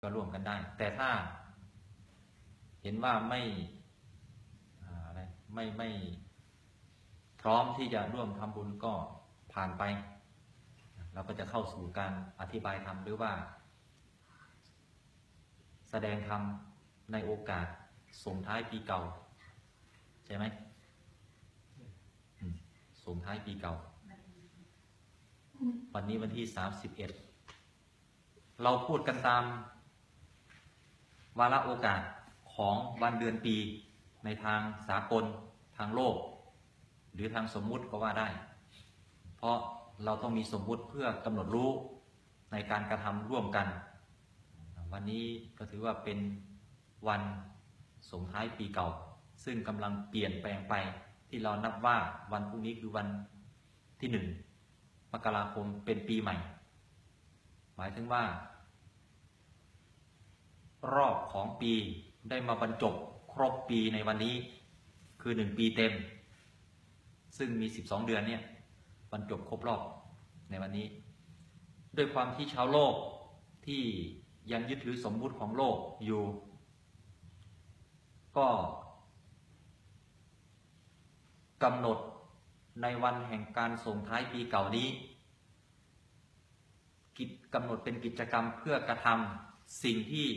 ก็ร่วมกันได้ แต่ถ้าเห็นว่าไม่อะไรไม่ไม่พร้อมที่จะร่วมทำบุญก็ผ่านไป เราก็จะเข้าสู่การอธิบายธรรมหรือว่า แสดงธรรมในโอกาสส่งท้ายปีเก่า ใช่ไหมส่งท้ายปีเก่า วันนี้วันที่สามสิบเอ็ดเราพูดกันตาม วาระโอกาสของวันเดือนปีในทางสากลทางโลก หรือทางสมมุติก็ว่าได้ เพราะเราต้องมีสมมุติเพื่อกำหนดรู้ในการกระทำร่วมกัน วันนี้ก็ถือว่าเป็นวันส่งท้ายปีเก่า ซึ่งกำลังเปลี่ยนแปลงไปที่เรานับว่าวันพรุ่งนี้คือวันที่หนึ่งมกราคมเป็นปีใหม่ หมายถึงว่า รอบของปีได้มาบรรจบครบปีในวันนี้ คือหนึ่งปีเต็ม ซึ่งมี12เดือนเนี่ยบรรจบครบรอบในวันนี้ ด้วยความที่ชาวโลกที่ยังยึดถือสมมุติของโลกอยู่ ก็กำหนดในวันแห่งการส่งท้ายปีเก่านี้ กิจกำหนดเป็นกิจกรรมเพื่อกระทำสิ่งที่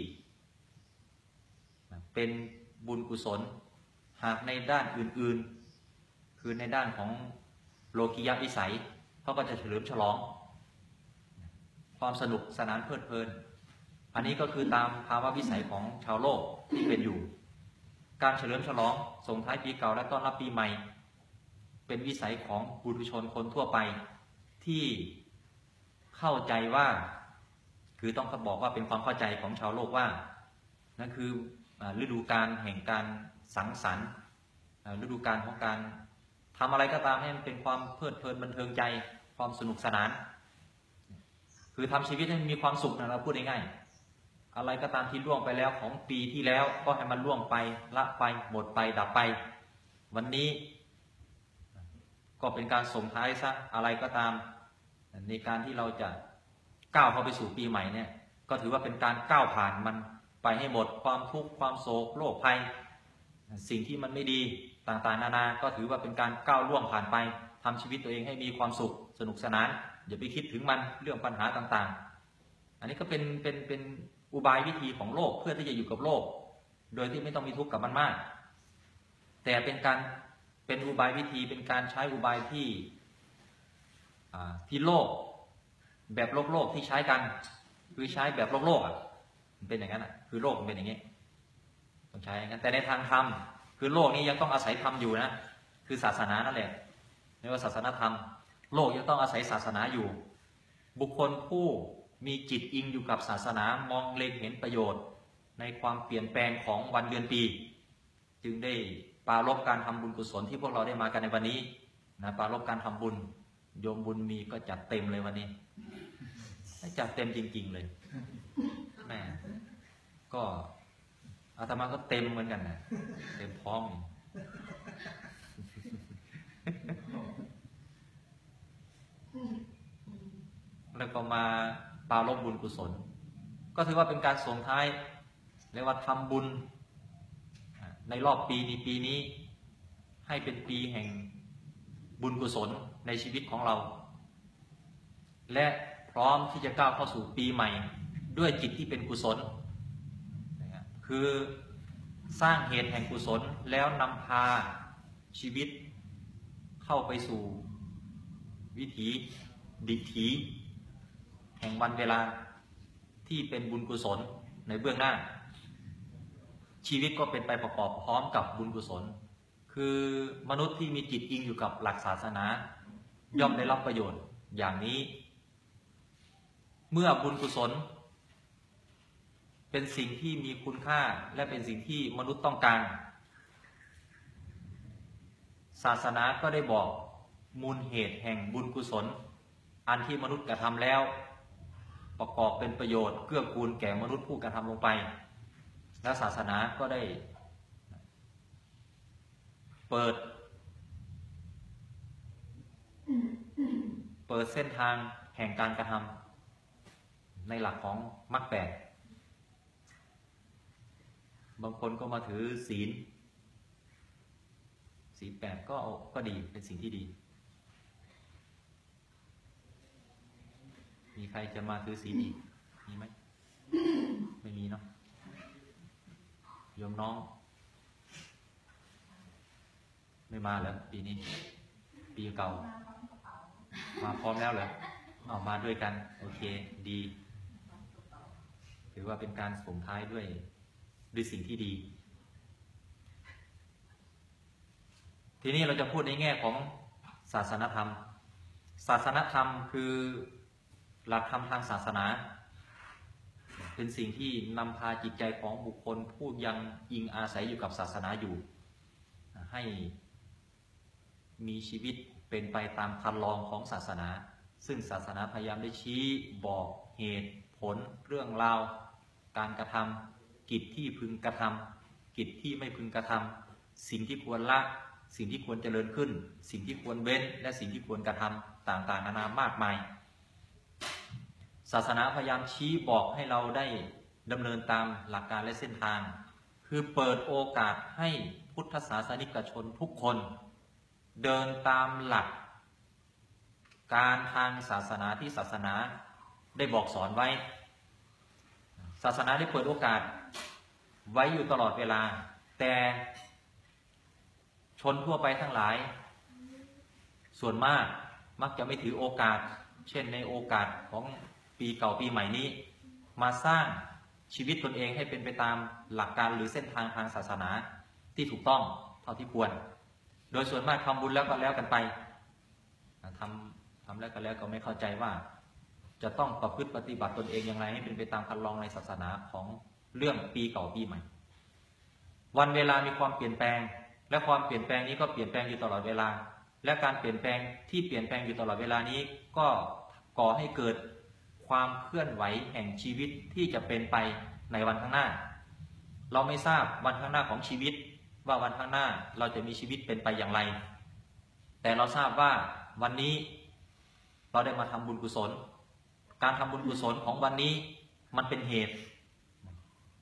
เป็นบุญกุศล หากในด้านอื่นๆ คือในด้านของโลกิยะวิสัยเขาก็จะเฉลิมฉลอง ความสนุกสนานเพลิดเพลิน อันนี้ก็คือตามภาวะวิสัยของชาวโลกที่เป็นอยู่ การเฉลิมฉลองส่งท้ายปีเก่าและต้อนรับปีใหม่ เป็นวิสัยของบุรุชนคนทั่วไปที่เข้าใจว่า คือต้องบอกว่าเป็นความเข้าใจของชาวโลกว่า นั่นคือฤดูการแห่งการสังสรรค์ฤดูการของการทำอะไรก็ตามให้มันเป็นความเพลิดเพลินบันเทิงใจความสนุกสนาน คือทำชีวิตให้มันมีความสุขนะเราพูดง่ายๆอะไรก็ตามที่ล่วงไปแล้วของปีที่แล้วก็ให้มันล่วงไปละไปหมดไปดับไป วันนี้ ก็เป็นการส่งท้ายซะอะไรก็ตามในการที่เราจะก้าวเข้าไปสู่ปีใหม่เนี่ย ก็ถือว่าเป็นการก้าวผ่านมัน ไปให้หมดความทุกข์ความโศกโรคภัย สิ่งที่มันไม่ดีต่างๆ นานา ก็ถือว่าเป็นการก้าวล่วงผ่านไปทำชีวิตตัวเองให้มีความสุขสนุกสนานอย่าไปคิดถึงมันเรื่องปัญหาต่างๆ อันนี้ก็เป็นเป็นเป็นอุบายวิธีของโลกเพื่อที่จะอยู่กับโลก โดยที่ไม่ต้องมีทุกข์กับมันมาก แต่เป็นการเป็นอุบายวิธีเป็นการใช้อุบายที่ที่โลกแบบโลกโลกที่ใช้กัน คือใช้แบบโลกโลกอะเป็นอย่างนั้นอะ คือโลกมันเป็นอย่างนี้ต้องใช้อย่างนั้นแต่ในทางธรรมคือโลกนี้ยังต้องอาศัยธรรมอยู่นะคือศาสนานั่นแหละเรียกว่าศาสนาธรรม โลกยังต้องอาศัยศาสนาอยู่ บุคคลผู้มีจิตอิงอยู่กับศาสนามองเล็งเห็นประโยชน์ ในความเปลี่ยนแปลงของวันเดือนปี จึงได้ปรารบการทำบุญกุศลที่พวกเราได้มากันในวันนี้นะปรารบการทำบุญโยมบุญมีก็จัดเต็มเลยวันนี้จัดเต็มจริง ๆ เลยแม่ ก็อาตมาก็เต็มเหมือนกันนะเต็มท้องแล้วก็มาปารบบุญกุศล ก็ถือว่าเป็นการส่งท้ายเรียกว่าทำบุญ ในรอบปีนี้ปีนี้ ให้เป็นปีแห่งบุญกุศลในชีวิตของเรา และพร้อมที่จะก้าวเข้าสู่ปีใหม่ ด้วยจิตที่เป็นกุศล คือสร้างเหตุแห่งกุศลแล้วนำพาชีวิตเข้าไปสู่วิถีดิถีแห่งวันเวลาที่เป็นบุญกุศลในเบื้องหน้า ชีวิตก็เป็นไปประกอบพร้อมกับบุญกุศล คือมนุษย์ที่มีจิตอิงอยู่กับหลักศาสนา ย่อมได้รับประโยชน์อย่างนี้ เมื่อบุญกุศล เป็นสิ่งที่มีคุณค่าและเป็นสิ่งที่มนุษย์ต้องการ ศาสนาก็ได้บอกมูลเหตุแห่งบุญกุศล อันที่มนุษย์กระทำแล้ว ประกอบเป็นประโยชน์เกื้อกูลแก่มนุษย์ผู้กระทำลงไป และศาสนาก็ได้ เปิด เปิดเส้นทางแห่งการกระทำในหลักของมรรคแปด บางคนก็มาถือศีลศีลแปดก็ก็ดีเป็นสิ่งที่ดี มีใครจะมาถือศีลอีกมีไหมไม่มีเนาะโยมน้อง ไม่มาเหรอปีนี้ ปีเก่า มาพร้อมแล้วเหรอเอามาด้วยกัน โอเค ดี ถือว่าเป็นการส่งท้ายด้วย ด้วยสิ่งที่ดี ทีนี้เราจะพูดในแง่ของศาสนธรรม ศาสนธรรมคือหลักธรรมทางศาสนา เป็นสิ่งที่นำพาจิตใจของบุคคลผู้ยังอิงอาศัยอยู่กับศาสนาอยู่ ให้มีชีวิตเป็นไปตามคันลองของศาสนา ซึ่งศาสนาพยายามได้ชี้บอกเหตุผลเรื่องราว การกระทำ กิจที่พึงกระทำกิจที่ไม่พึงกระทำสิ่งที่ควรละ สิ่งที่ควรเจริญขึ้น สิ่งที่ควรเว้น และสิ่งที่ควรกระทำต่างๆนานามากมาย ศาสนาพยายามชี้บอกให้เราได้ดำเนินตามหลักการและเส้นทาง คือเปิดโอกาสให้พุทธศาสนิกชนทุกคน เดินตามหลัก การทางศาสนาที่ศาสนาได้บอกสอนไว้ ศาสนาได้เปิดโอกาส ไว้อยู่ตลอดเวลา แต่ชนทั่วไปทั้งหลาย ส่วนมากมักจะไม่ถือโอกาส เช่นในโอกาสของปีเก่าปีใหม่นี้ มาสร้างชีวิตตนเองให้เป็นไปตามหลักการหรือเส้นทางทางศาสนาที่ถูกต้องเท่าที่ควร โดยส่วนมากทำบุญแล้วก็แล้วกันไปทำทำแล้วก็แล้วก็ไม่เข้าใจว่า จะต้องประพฤติปฏิบัติตนเองอย่างไรให้เป็นไปตามคันลองในศาสนาของ เรื่องปีเก่าปีใหม่ วันเวลามีความเปลี่ยนแปลง และความเปลี่ยนแปลงนี้ก็เปลี่ยนแปลงอยู่ตลอดเวลา และการเปลี่ยนแปลงที่เปลี่ยนแปลงอยู่ตลอดเวลานี้ ก็ก่อให้เกิดความเคลื่อนไหวแห่งชีวิตที่จะเป็นไปในวันข้างหน้า เราไม่ทราบวันข้างหน้าของชีวิต ว่าวันข้างหน้าเราจะมีชีวิตเป็นไปอย่างไร แต่เราทราบว่าวันนี้เราได้มาทำบุญกุศล การทำบุญกุศลของวันนี้มันเป็นเหตุ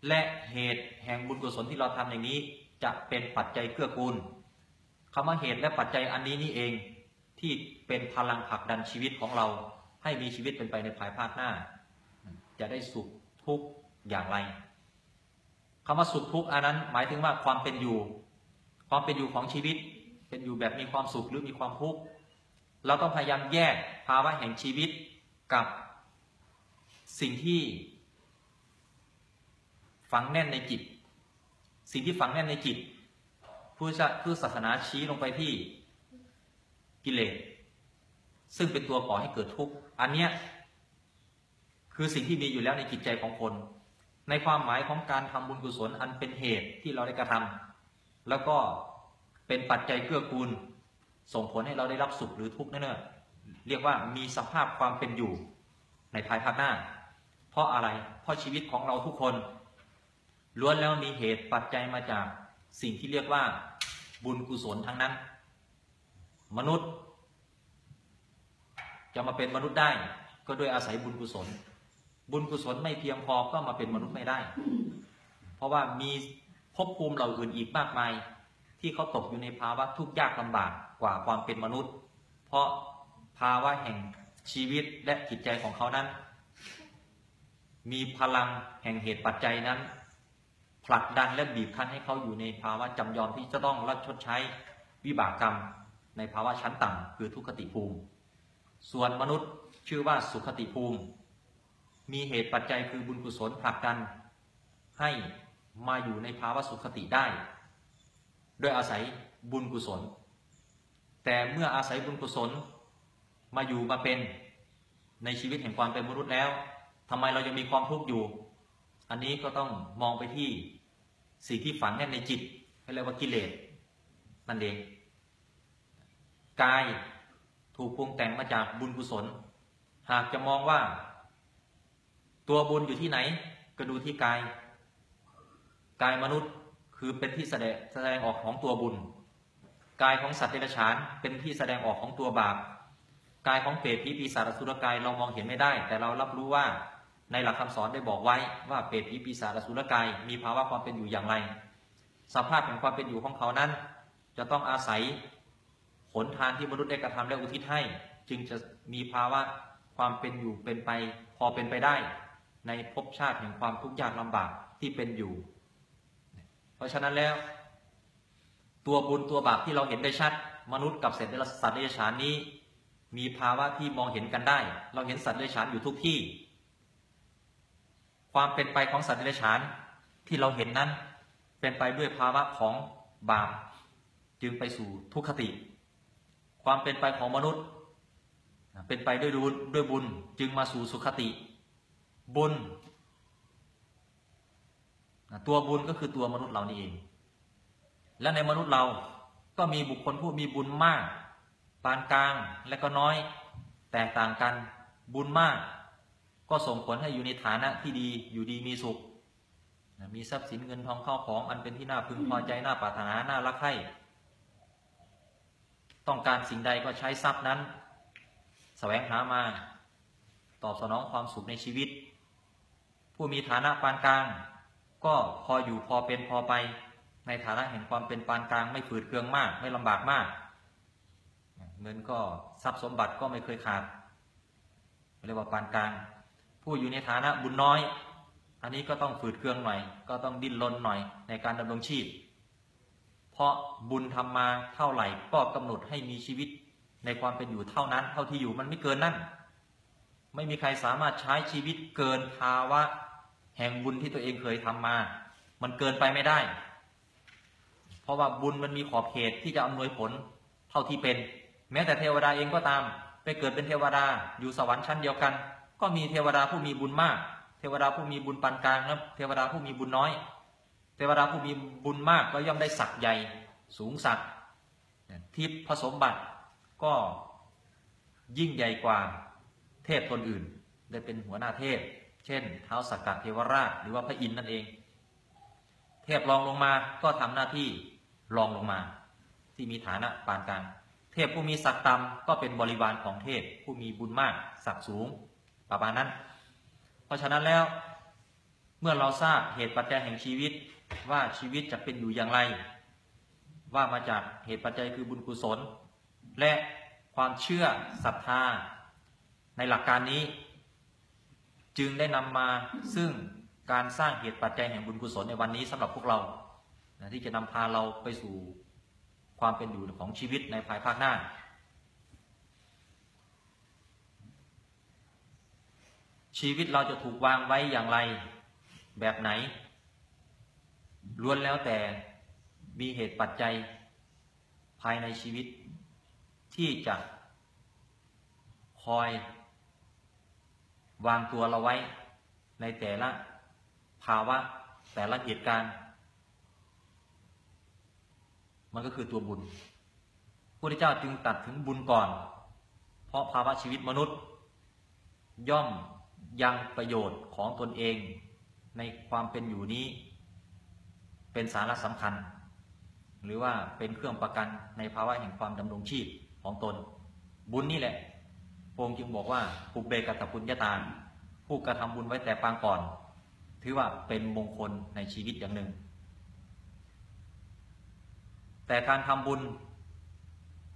และเหตุแห่งบุญกุศลที่เราทำอย่างนี้ จะเป็นปัจจัยเกื้อกูลคำว่าเหตุและปัจจัยอันนี้นี่เองที่เป็นพลังผลักดันชีวิตของเรา ให้มีชีวิตเป็นไปในภายภาคหน้า จะได้สุขทุกข์อย่างไรคำว่าสุขทุกข์อันนั้น หมายถึงว่าความเป็นอยู่ ความเป็นอยู่ของชีวิต เป็นอยู่แบบมีความสุขหรือมีความทุกข์เราต้องพยายามแยกภาวะแห่งชีวิตกับสิ่งที่ ฝังแน่นในจิต สิ่งที่ฝังแน่นในจิตผู้จะผู้ศาสนาชี้ลงไปที่กิเลสซึ่งเป็นตัวก่อให้เกิดทุกข์อันเนี้ยคือสิ่งที่มีอยู่แล้วในจิตใจของคน ในความหมายของการทำบุญกุศลอันเป็นเหตุที่เราได้กระทำแล้วก็เป็นปัจจัยเกื้อกูล ส่งผลให้เราได้รับสุขหรือทุกข์นั่นเองเรียกว่ามีสภาพความเป็นอยู่ในภายภาคหน้า เพราะอะไร เพราะชีวิตของเราทุกคน ล้วนแล้วมีเหตุปัจจัยมาจากสิ่งที่เรียกว่า บุญกุศลทั้งนั้น มนุษย์ จะมาเป็นมนุษย์ได้ ก็ด้วยอาศัยบุญกุศล บุญกุศลไม่เพียงพอก็มาเป็นมนุษย์ไม่ได้ เพราะว่ามีภพภูมิเหล่าอื่นอีกมากมาย ที่เขาตกอยู่ในภาวะทุกข์ยากลำบากกว่าความเป็นมนุษย์ เพราะภาวะแห่งชีวิตและจิตใจของเขานั้น มีพลังแห่งเหตุปัจจัยนั้น ผลักดันและบีบคั้นให้เขาอยู่ในภาวะจำยอมที่จะต้องรับชดใช้วิบากกรรม ในภาวะชั้นต่ำคือทุกขติภูมิ ส่วนมนุษย์ชื่อว่าสุขติภูมิ มีเหตุปัจจัยคือบุญกุศลผลักดัน ให้มาอยู่ในภาวะสุขติได้ โดยอาศัยบุญกุศล แต่เมื่ออาศัยบุญกุศลมาอยู่มาเป็นในชีวิตแห่งความเป็นมนุษย์แล้วทำไมเรายังมีความทุกข์อยู่ อันนี้ก็ต้องมองไปที่สิ่งที่ฝังแน่นในจิตเรียกว่ากิเลสนั่นเองกายถูกปรุงแต่งมาจากบุญกุศล หากจะมองว่า ตัวบุญอยู่ที่ไหน ก็ดูที่กาย กายมนุษย์คือเป็นที่แสดงแสดงออกของตัวบุญ กายของสัตว์เดรัจฉานเป็นที่แสดงออกของตัวบาปกายของเปรตผีปีศาจสุรกายเรามองเห็นไม่ได้ แต่เรารับรู้ว่า ในหลักคำสอนได้บอกไว้ว่าเปรตผีปีศาจสุรกายมีภาวะความเป็นอยู่อย่างไร สภาพแห่งความเป็นอยู่ของเขานั้น จะต้องอาศัยหนทางที่มนุษย์ได้กระทำและอุทิศให้ จึงจะมีภาวะความเป็นอยู่เป็นไป พอเป็นไปได้ ในภพชาติแห่งความทุกข์ยากลำบากที่เป็นอยู่ เพราะฉะนั้นแล้ว ตัวบุญตัวบาปที่เราเห็นได้ชัด มนุษย์กับสัตว์เดรัจฉานนี้ มีภาวะที่มองเห็นกันได้ เราเห็นสัตว์เดรัจฉานอยู่ทุกที่ ความเป็นไปของสัตว์เดรัจฉานที่เราเห็นนั้น เป็นไปด้วยภาวะของบาปจึงไปสู่ทุกขติ ความเป็นไปของมนุษย์ เป็นไปด้วยบุญด้วยบุญจึงมาสู่สุขติ บุญ ตัวบุญก็คือตัวมนุษย์เรานี่เอง และในมนุษย์เราก็มีบุคคลผู้มีบุญมาก ปานกลางและก็น้อย แตกต่างกันบุญมาก ก็ส่งผลให้อยู่ในฐานะที่ดีอยู่ดีมีสุข มีทรัพย์สินเงินทองเข้าของ อันเป็นที่น่าพึงพอใจน่าปรารถนาน่ารักใคร่ต้องการสิ่งใดก็ใช้ทรัพย์นั้นแสวงหามา ตอบสนองความสุขในชีวิต ผู้มีฐานะปานกลาง ก็พออยู่พอเป็นพอไป ในฐานะแห่งความเป็นปานกลาง ไม่ฝืดเคืองมาก ไม่ลำบากมาก เงินก็ทรัพย์สมบัติก็ไม่เคยขาดเรียกว่าปานกลาง ผู้อยู่ในฐานะบุญน้อย อันนี้ก็ต้องฝืดเคืองหน่อย ก็ต้องดิ้นรนหน่อยในการดำรงชีพ เพราะบุญทำมาเท่าไหร่ก็กำหนดให้มีชีวิตในความเป็นอยู่เท่านั้น เท่าที่อยู่มันไม่เกินนั่น ไม่มีใครสามารถใช้ชีวิตเกินภาวะ แห่งบุญที่ตัวเองเคยทำมา มันเกินไปไม่ได้ เพราะว่าบุญมันมีขอบเขตที่จะอำนวยผลเท่าที่เป็น แม้แต่เทวดาเองก็ตาม ไปเกิดเป็นเทวดาอยู่สวรรค์ชั้นเดียวกัน ก็มีเทวดาผู้มีบุญมาก เทวดาผู้มีบุญปานกลางและเทวดาผู้มีบุญน้อย เทวดาผู้มีบุญมากก็ย่อมได้ศักย์ใหญ่ สูงศักดิ์ทิพย์ผสมบัติก็ยิ่งใหญ่กว่าเทพตนอื่น ได้เป็นหัวหน้าเทพ เช่นเท้าสักกัดเทวราชหรือว่าพระอินทร์นั่นเอง เทพรองลงมาก็ทำหน้าที่รองลงมา ที่มีฐานะปานกลางเทพผู้มีศักดิ์ต่ำก็เป็นบริวารของเทพผู้มีบุญมากศักดิ์สูง ประมาณนั้น เพราะฉะนั้นแล้วเมื่อเราทราบเหตุปัจจัยแห่งชีวิตว่าชีวิตจะเป็นอยู่อย่างไร ว่ามาจากเหตุปัจจัยคือบุญกุศล และความเชื่อศรัทธา ในหลักการนี้ จึงได้นำมาซึ่งการสร้างเหตุปัจจัยแห่งบุญกุศลในวันนี้สำหรับพวกเราที่จะนำพาเราไปสู่ความเป็นอยู่ของชีวิตในภายภาคหน้า ชีวิตเราจะถูกวางไว้อย่างไร แบบไหน ล้วนแล้วแต่มีเหตุปัจจัย ภายในชีวิต ที่จะคอย วางตัวเราไว้ ในแต่ละภาวะแต่ละเหตุการณ์ มันก็คือตัวบุญพระพุทธเจ้าจึงตัดถึงบุญก่อน เพราะภาวะชีวิตมนุษย์ ย่อม ยังประโยชน์ของตนเองในความเป็นอยู่นี้ เป็นสาระสำคัญ หรือว่าเป็นเครื่องประกันในภาวะแห่งความดำรงชีพของตน บุญนี่แหละพงค์จึงบอกว่าปุเบกัตปุญญาตาผู้กระทำบุญไว้แต่ปางก่อน ถือว่าเป็นมงคลในชีวิตอย่างหนึ่ง แต่การทำบุญ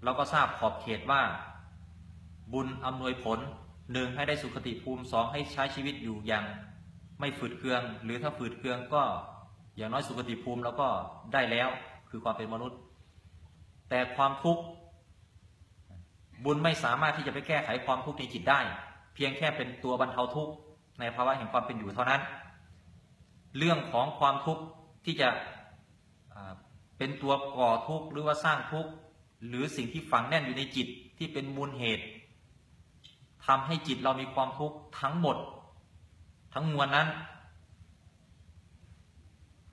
เราก็ทราบขอบเขตว่า บุญอำนวยผล หนึ่งให้ได้สุขติภูมิสองให้ใช้ชีวิตอยู่อย่างไม่ฝืดเคือง หรือถ้าฝืดเคืองก็อย่างน้อยสุขติภูมิเราก็ได้แล้วคือความเป็นมนุษย์ แต่ความทุกข์บุญไม่สามารถที่จะไปแก้ไขความทุกข์ในจิตได้ เพียงแค่เป็นตัวบรรเทาทุกข์ในภาวะแห่งความเป็นอยู่เท่านั้น เรื่องของความทุกข์ที่จะเป็นตัวก่อทุกข์หรือว่าสร้างทุกข์หรือสิ่งที่ฝังแน่นอยู่ในจิตที่เป็นมูลเหตุ ทำให้จิตเรามีความทุกข์ทั้งหมด ทั้งมวลนั้น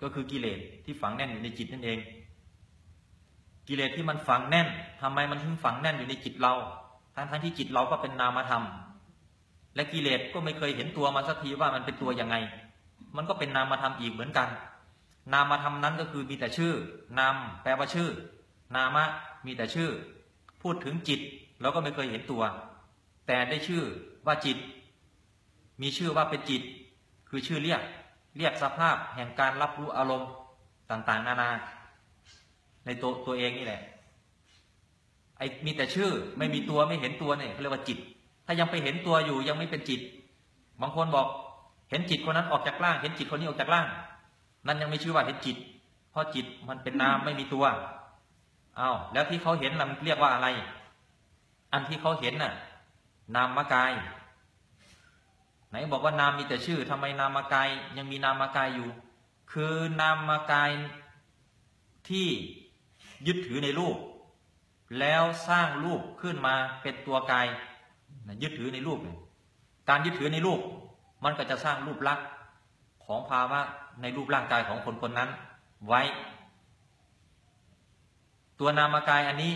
ก็คือกิเลสที่ฝังแน่นอยู่ในจิตนั่นเอง กิเลสที่มันฝังแน่นทำไมมันถึงฝังแน่นอยู่ในจิตเรา ทั้งทั้งที่จิตเราก็เป็นนามธรรม และกิเลสก็ไม่เคยเห็นตัวมันสักทีว่ามันเป็นตัวยังไง มันก็เป็นนามธรรมอีกเหมือนกัน นามธรรมนั้นก็คือมีแต่ชื่อนามแปลว่าชื่อ นามะมีแต่ชื่อ พูดถึงจิตเราก็ไม่เคยเห็นตัว แต่ได้ชื่อว่าจิต มีชื่อว่าเป็นจิต คือชื่อเรียก เรียกสภาพแห่งการรับรู้อารมณ์ต่างๆ นานา ในตัวตัวเองนี่แหละ ไอ้มีแต่ชื่อไม่มีตัวไม่เห็นตัวเนี่ยเขาเรียกว่าจิต ถ้ายังไปเห็นตัวอยู่ยังไม่เป็นจิต บางคนบอกเห็นจิตคนนั้นออกจากร่าง เห็นจิตคนนี้ออกจากร่าง นั่นยังไม่ชื่อว่าเห็นจิต เพราะจิตมันเป็นนามไม่มีตัวอ้าวแล้วที่เขาเห็นน่ะมันเรียกว่าอะไร อันที่เขาเห็นน่ะ นามกาย ไหนบอกว่านามมีแต่ชื่อทำไมนามกายยังมีนามกายอยู่ คือนามกายที่ยึดถือในรูป แล้วสร้างรูปขึ้นมาเป็นตัวกายยึดถือในรูปเนี่ยการยึดถือในรูป มันก็จะสร้างรูปลักษณ์ของภาวะในรูปร่างกายของคนคนนั้น ไว้ ตัวนามกายอันนี้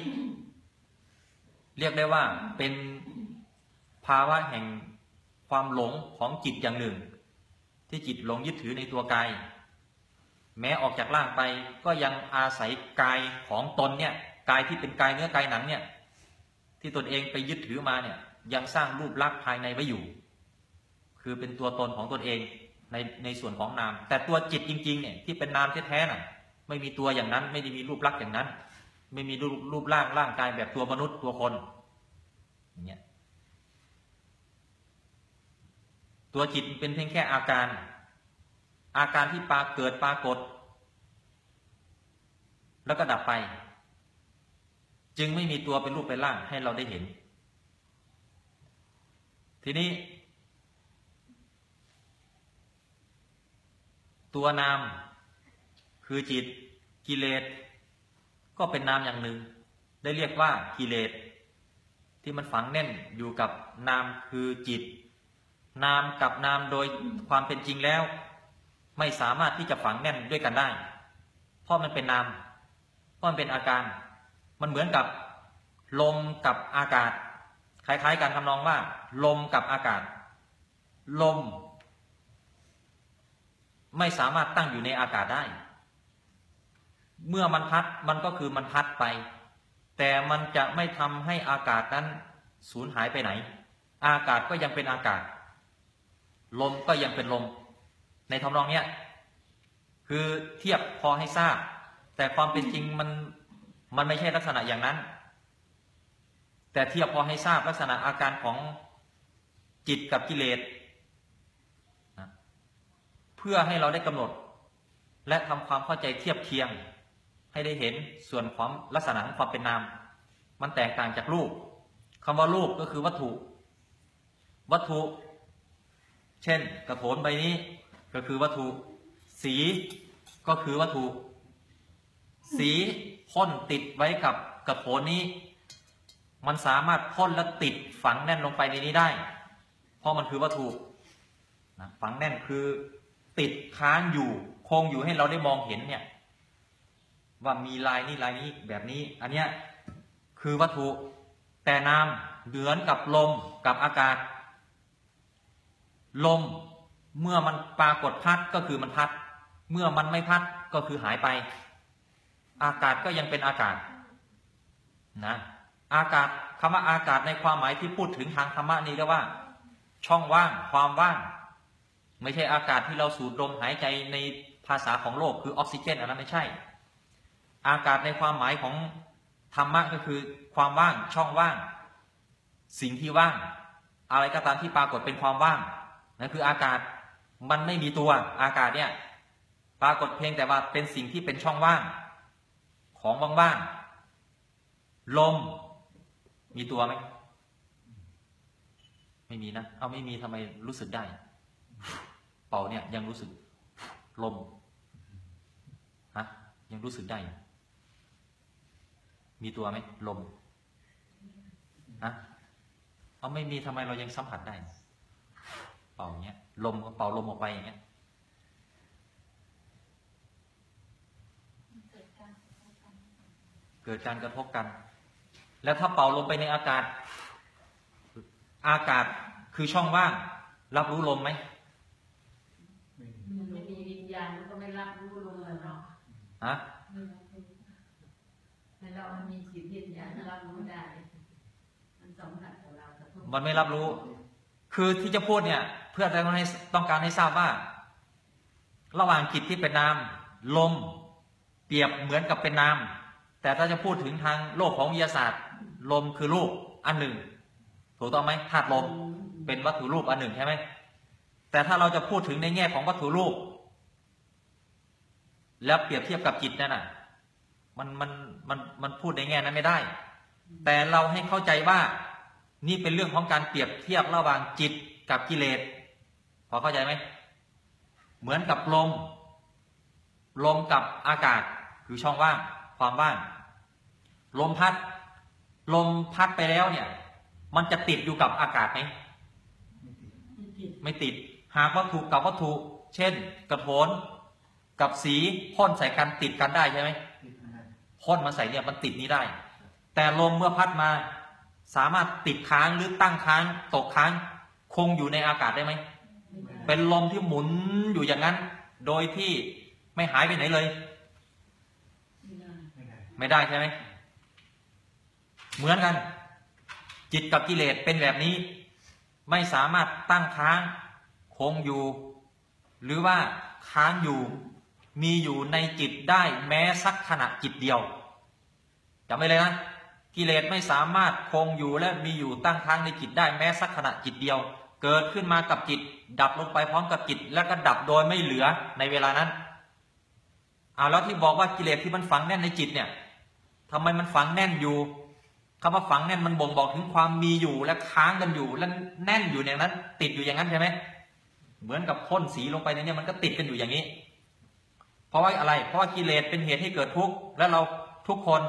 เรียกได้ว่าเป็น ภาวะแห่งความหลงของจิตอย่างหนึ่ง ที่จิตหลงยึดถือในตัวกาย แม้ออกจากร่างไปก็ยังอาศัยกายของตนเนี่ยกายที่เป็นกายเนื้อกายหนังเนี่ยที่ตนเองไปยึดถือมาเนี่ยยังสร้างรูปลักษณ์ภายในไว้อยู่ คือเป็นตัวตนของตนเองในในส่วนของนาม แต่ตัวจิตจริงๆเนี่ยที่เป็นนามแท้ๆน่ะไม่มีตัวอย่างนั้น ไม่ได้มีรูปลักษณ์อย่างนั้น ไม่มีรูปรูปร่างร่างกายแบบตัวมนุษย์ตัวคนอย่างเงี้ย ตัวจิตเป็นเพียงแค่อาการ อาการที่ปาเกิดปรากฏ แล้วก็ดับไป จึงไม่มีตัวเป็นรูปเป็นร่างให้เราได้เห็น ทีนี้ ตัวนามคือจิตกิเลสก็เป็นนามอย่างหนึ่ง ได้เรียกว่ากิเลสที่มันฝังแน่นอยู่กับนามคือจิต นามกับนามโดยความเป็นจริงแล้ว ไม่สามารถที่จะฝังแน่นด้วยกันได้ เพราะมันเป็นนาม เพราะมันเป็นอาการ มันเหมือนกับลมกับอากาศ คล้ายๆกันทำนองว่า ลมกับอากาศ ลม ไม่สามารถตั้งอยู่ในอากาศได้ เมื่อมันพัดมันก็คือมันพัดไป แต่มันจะไม่ทำให้อากาศนั้นสูญหายไปไหน อากาศก็ยังเป็นอากาศ ลมก็ยังเป็นลม ในทำนองเนี้ยคือเทียบพอให้ทราบ แต่ความเป็นจริงมันมันไม่ใช่ลักษณะอย่างนั้น แต่เทียบพอให้ทราบลักษณะอาการของจิตกับกิเลสเพื่อให้เราได้กำหนด และทำความเข้าใจเทียบเคียง ให้ได้เห็นส่วนของลักษณะของความเป็นนาม มันแตกต่างจากรูปคำว่ารูปก็คือวัตถุ วัตถุ เช่น กระโถนใบนี้ก็คือวัตถุ สีก็คือวัตถุ สีพ่นติดไว้กับกระโถนนี้ มันสามารถพ่นและติดฝังแน่นลงไปในนี้ได้ เพราะมันคือวัตถุนะฝังแน่นคือติดค้างอยู่คงอยู่ให้เราได้มองเห็นเนี่ยว่ามีลายนี้ลายนี้แบบนี้ อันเนี้ยคือวัตถุแต่นามเหมือนกับลมกับอากาศ ลมเมื่อมันปรากฏพัดก็คือมันพัด เมื่อมันไม่พัดก็คือหายไป อากาศก็ยังเป็นอากาศนะอากาศคำว่าอากาศในความหมายที่พูดถึงทางธรรมะนี้เรียกว่า ช่องว่างความว่าง ไม่ใช่อากาศที่เราสูดลมหายใจในภาษาของโลกคือออกซิเจนอันนั้นไม่ใช่ อากาศในความหมายของธรรมะก็คือความว่างช่องว่าง สิ่งที่ว่าง อะไรก็ตามที่ปรากฏเป็นความว่าง นั่นคืออากาศมันไม่มีตัวอากาศเนี่ยปรากฏเพียงแต่ว่าเป็นสิ่งที่เป็นช่องว่าง ของว่างๆลม มีตัวไหมไม่มีนะ เอาไม่มีทำไมรู้สึกได้ เป่าเนี่ยยังรู้สึก ลมฮะยังรู้สึกได้ มีตัวไหมลมฮะเอาไม่มีทำไมเรายังสัมผัสได้ เป่าอย่างเงี้ย ลมก็เป่าลมออกไปอย่างเงี้ยเกิดการกระทบกัน แล้วถ้าเป่าลมไปในอากาศ อากาศคือช่องว่าง รับรู้ลมไหมมันไม่มีวิญญาณมันก็ไม่รับรู้ลมเลยเนาะฮะแต่เรามันมีจิตวิญญาณรับรู้ได้ มันสัมผัสกับเรากระทบมันไม่รับรู้ คือที่จะพูดเนี่ยเพื่อต้องให้ต้องการให้ทราบว่า ระหว่างจิตที่เป็นนาม ลม เปรียบเหมือนกับเป็นนาม แต่ถ้าจะพูดถึงทางโลกของวิทยาศาสตร์ ลมคือรูปอันหนึ่ง ถูกต้องไหมธาตุลมเป็นวัตถุรูปอันหนึ่งใช่ไหมแต่ถ้าเราจะพูดถึงในแง่ของวัตถุรูป แล้วเปรียบเทียบกับจิตนั่นน่ะมันมันมันมันพูดในแง่นั้นไม่ได้ แต่เราให้เข้าใจว่า นี่เป็นเรื่องของการเปรียบเทียบระหว่างจิตกับกิเลสพอเข้าใจไหมเหมือนกับลม ลมกับอากาศคือช่องว่าง ความว่าง ลมพัด ลมพัดไปแล้วเนี่ย มันจะติดอยู่กับอากาศไหมไม่ติด หากวัตถุกับวัตถุ เช่น กระโถนกับสีพ่นใส่กันติดกันได้ใช่ไหมพ่นมาใส่เนี่ยมันติดนี้ได้ แต่ลมเมื่อพัดมา สามารถติดค้างหรือตั้งค้างตกค้าง คงอยู่ในอากาศได้ไหม เป็นลมที่หมุนอยู่อย่างนั้น โดยที่ไม่หายไปไหนเลย ไม่ได้ใช่ไหม เหมือนกัน จิตกับกิเลสเป็นแบบนี้ ไม่สามารถตั้งค้าง คงอยู่ หรือว่าค้างอยู่ มีอยู่ในจิตได้แม้สักขณะจิตเดียวจำไว้เลยนะ กิเลสไม่สามารถคงอยู่และมีอยู่ตั้งค้างในจิตได้แม้สักขณะจิตเดียว เกิดขึ้นมากับจิต ดับลงไปพร้อมกับจิต แล้วก็ดับโดยไม่เหลือในเวลานั้นเอาแล้วที่บอกว่ากิเลสที่มันฝังแน่นในจิตเนี่ยทำไมมันฝังแน่นอยู่คำว่าฝังแน่นมันบ่งบอกถึงความมีอยู่และค้างกันอยู่และแน่นอยู่อย่างนั้น ติดอยู่อย่างนั้นใช่ไหมเหมือนกับพ่นสีลงไปในเนี้มันก็ติดกันอยู่อย่างนี้ เพราะว่าอะไร เพราะว่ากิเลสเป็นเหตุให้เกิดทุกข์และเราทุกคน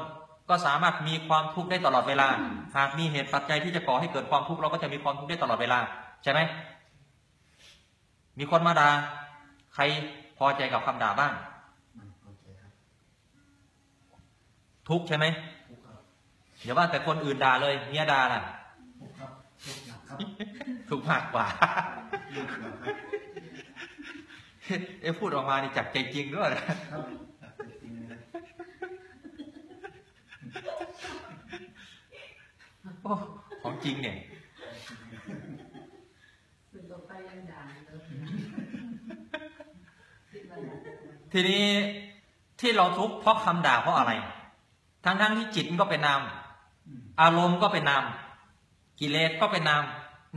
ก็สามารถมีความทุกข์ได้ตลอดเวลา หากมีเหตุปัจจัยที่จะก่อให้เกิดความทุกข์เราก็จะมีความทุกข์ได้ตลอดเวลา ใช่ไหม มีคนมาด่าใครพอใจกับคำด่าบ้าง ทุกข์ใช่ไหมอย่าว่าแต่คนอื่นด่าเลยเมียด่าน่ะทุกข์มากกว่าเอ้พูดออกมานี่จากใจจริงด้วยนะโอ้ ของจริงเนี่ยซึ่งต่อไปยังด่าเลยคิดว่าด่าทีนี้ที่เราทุกข์เพราะคำด่าเพราะอะไร ทั้งทั้งๆที่จิตมันก็เป็นนาม อารมณ์ก็เป็นนาม กิเลสก็เป็นนาม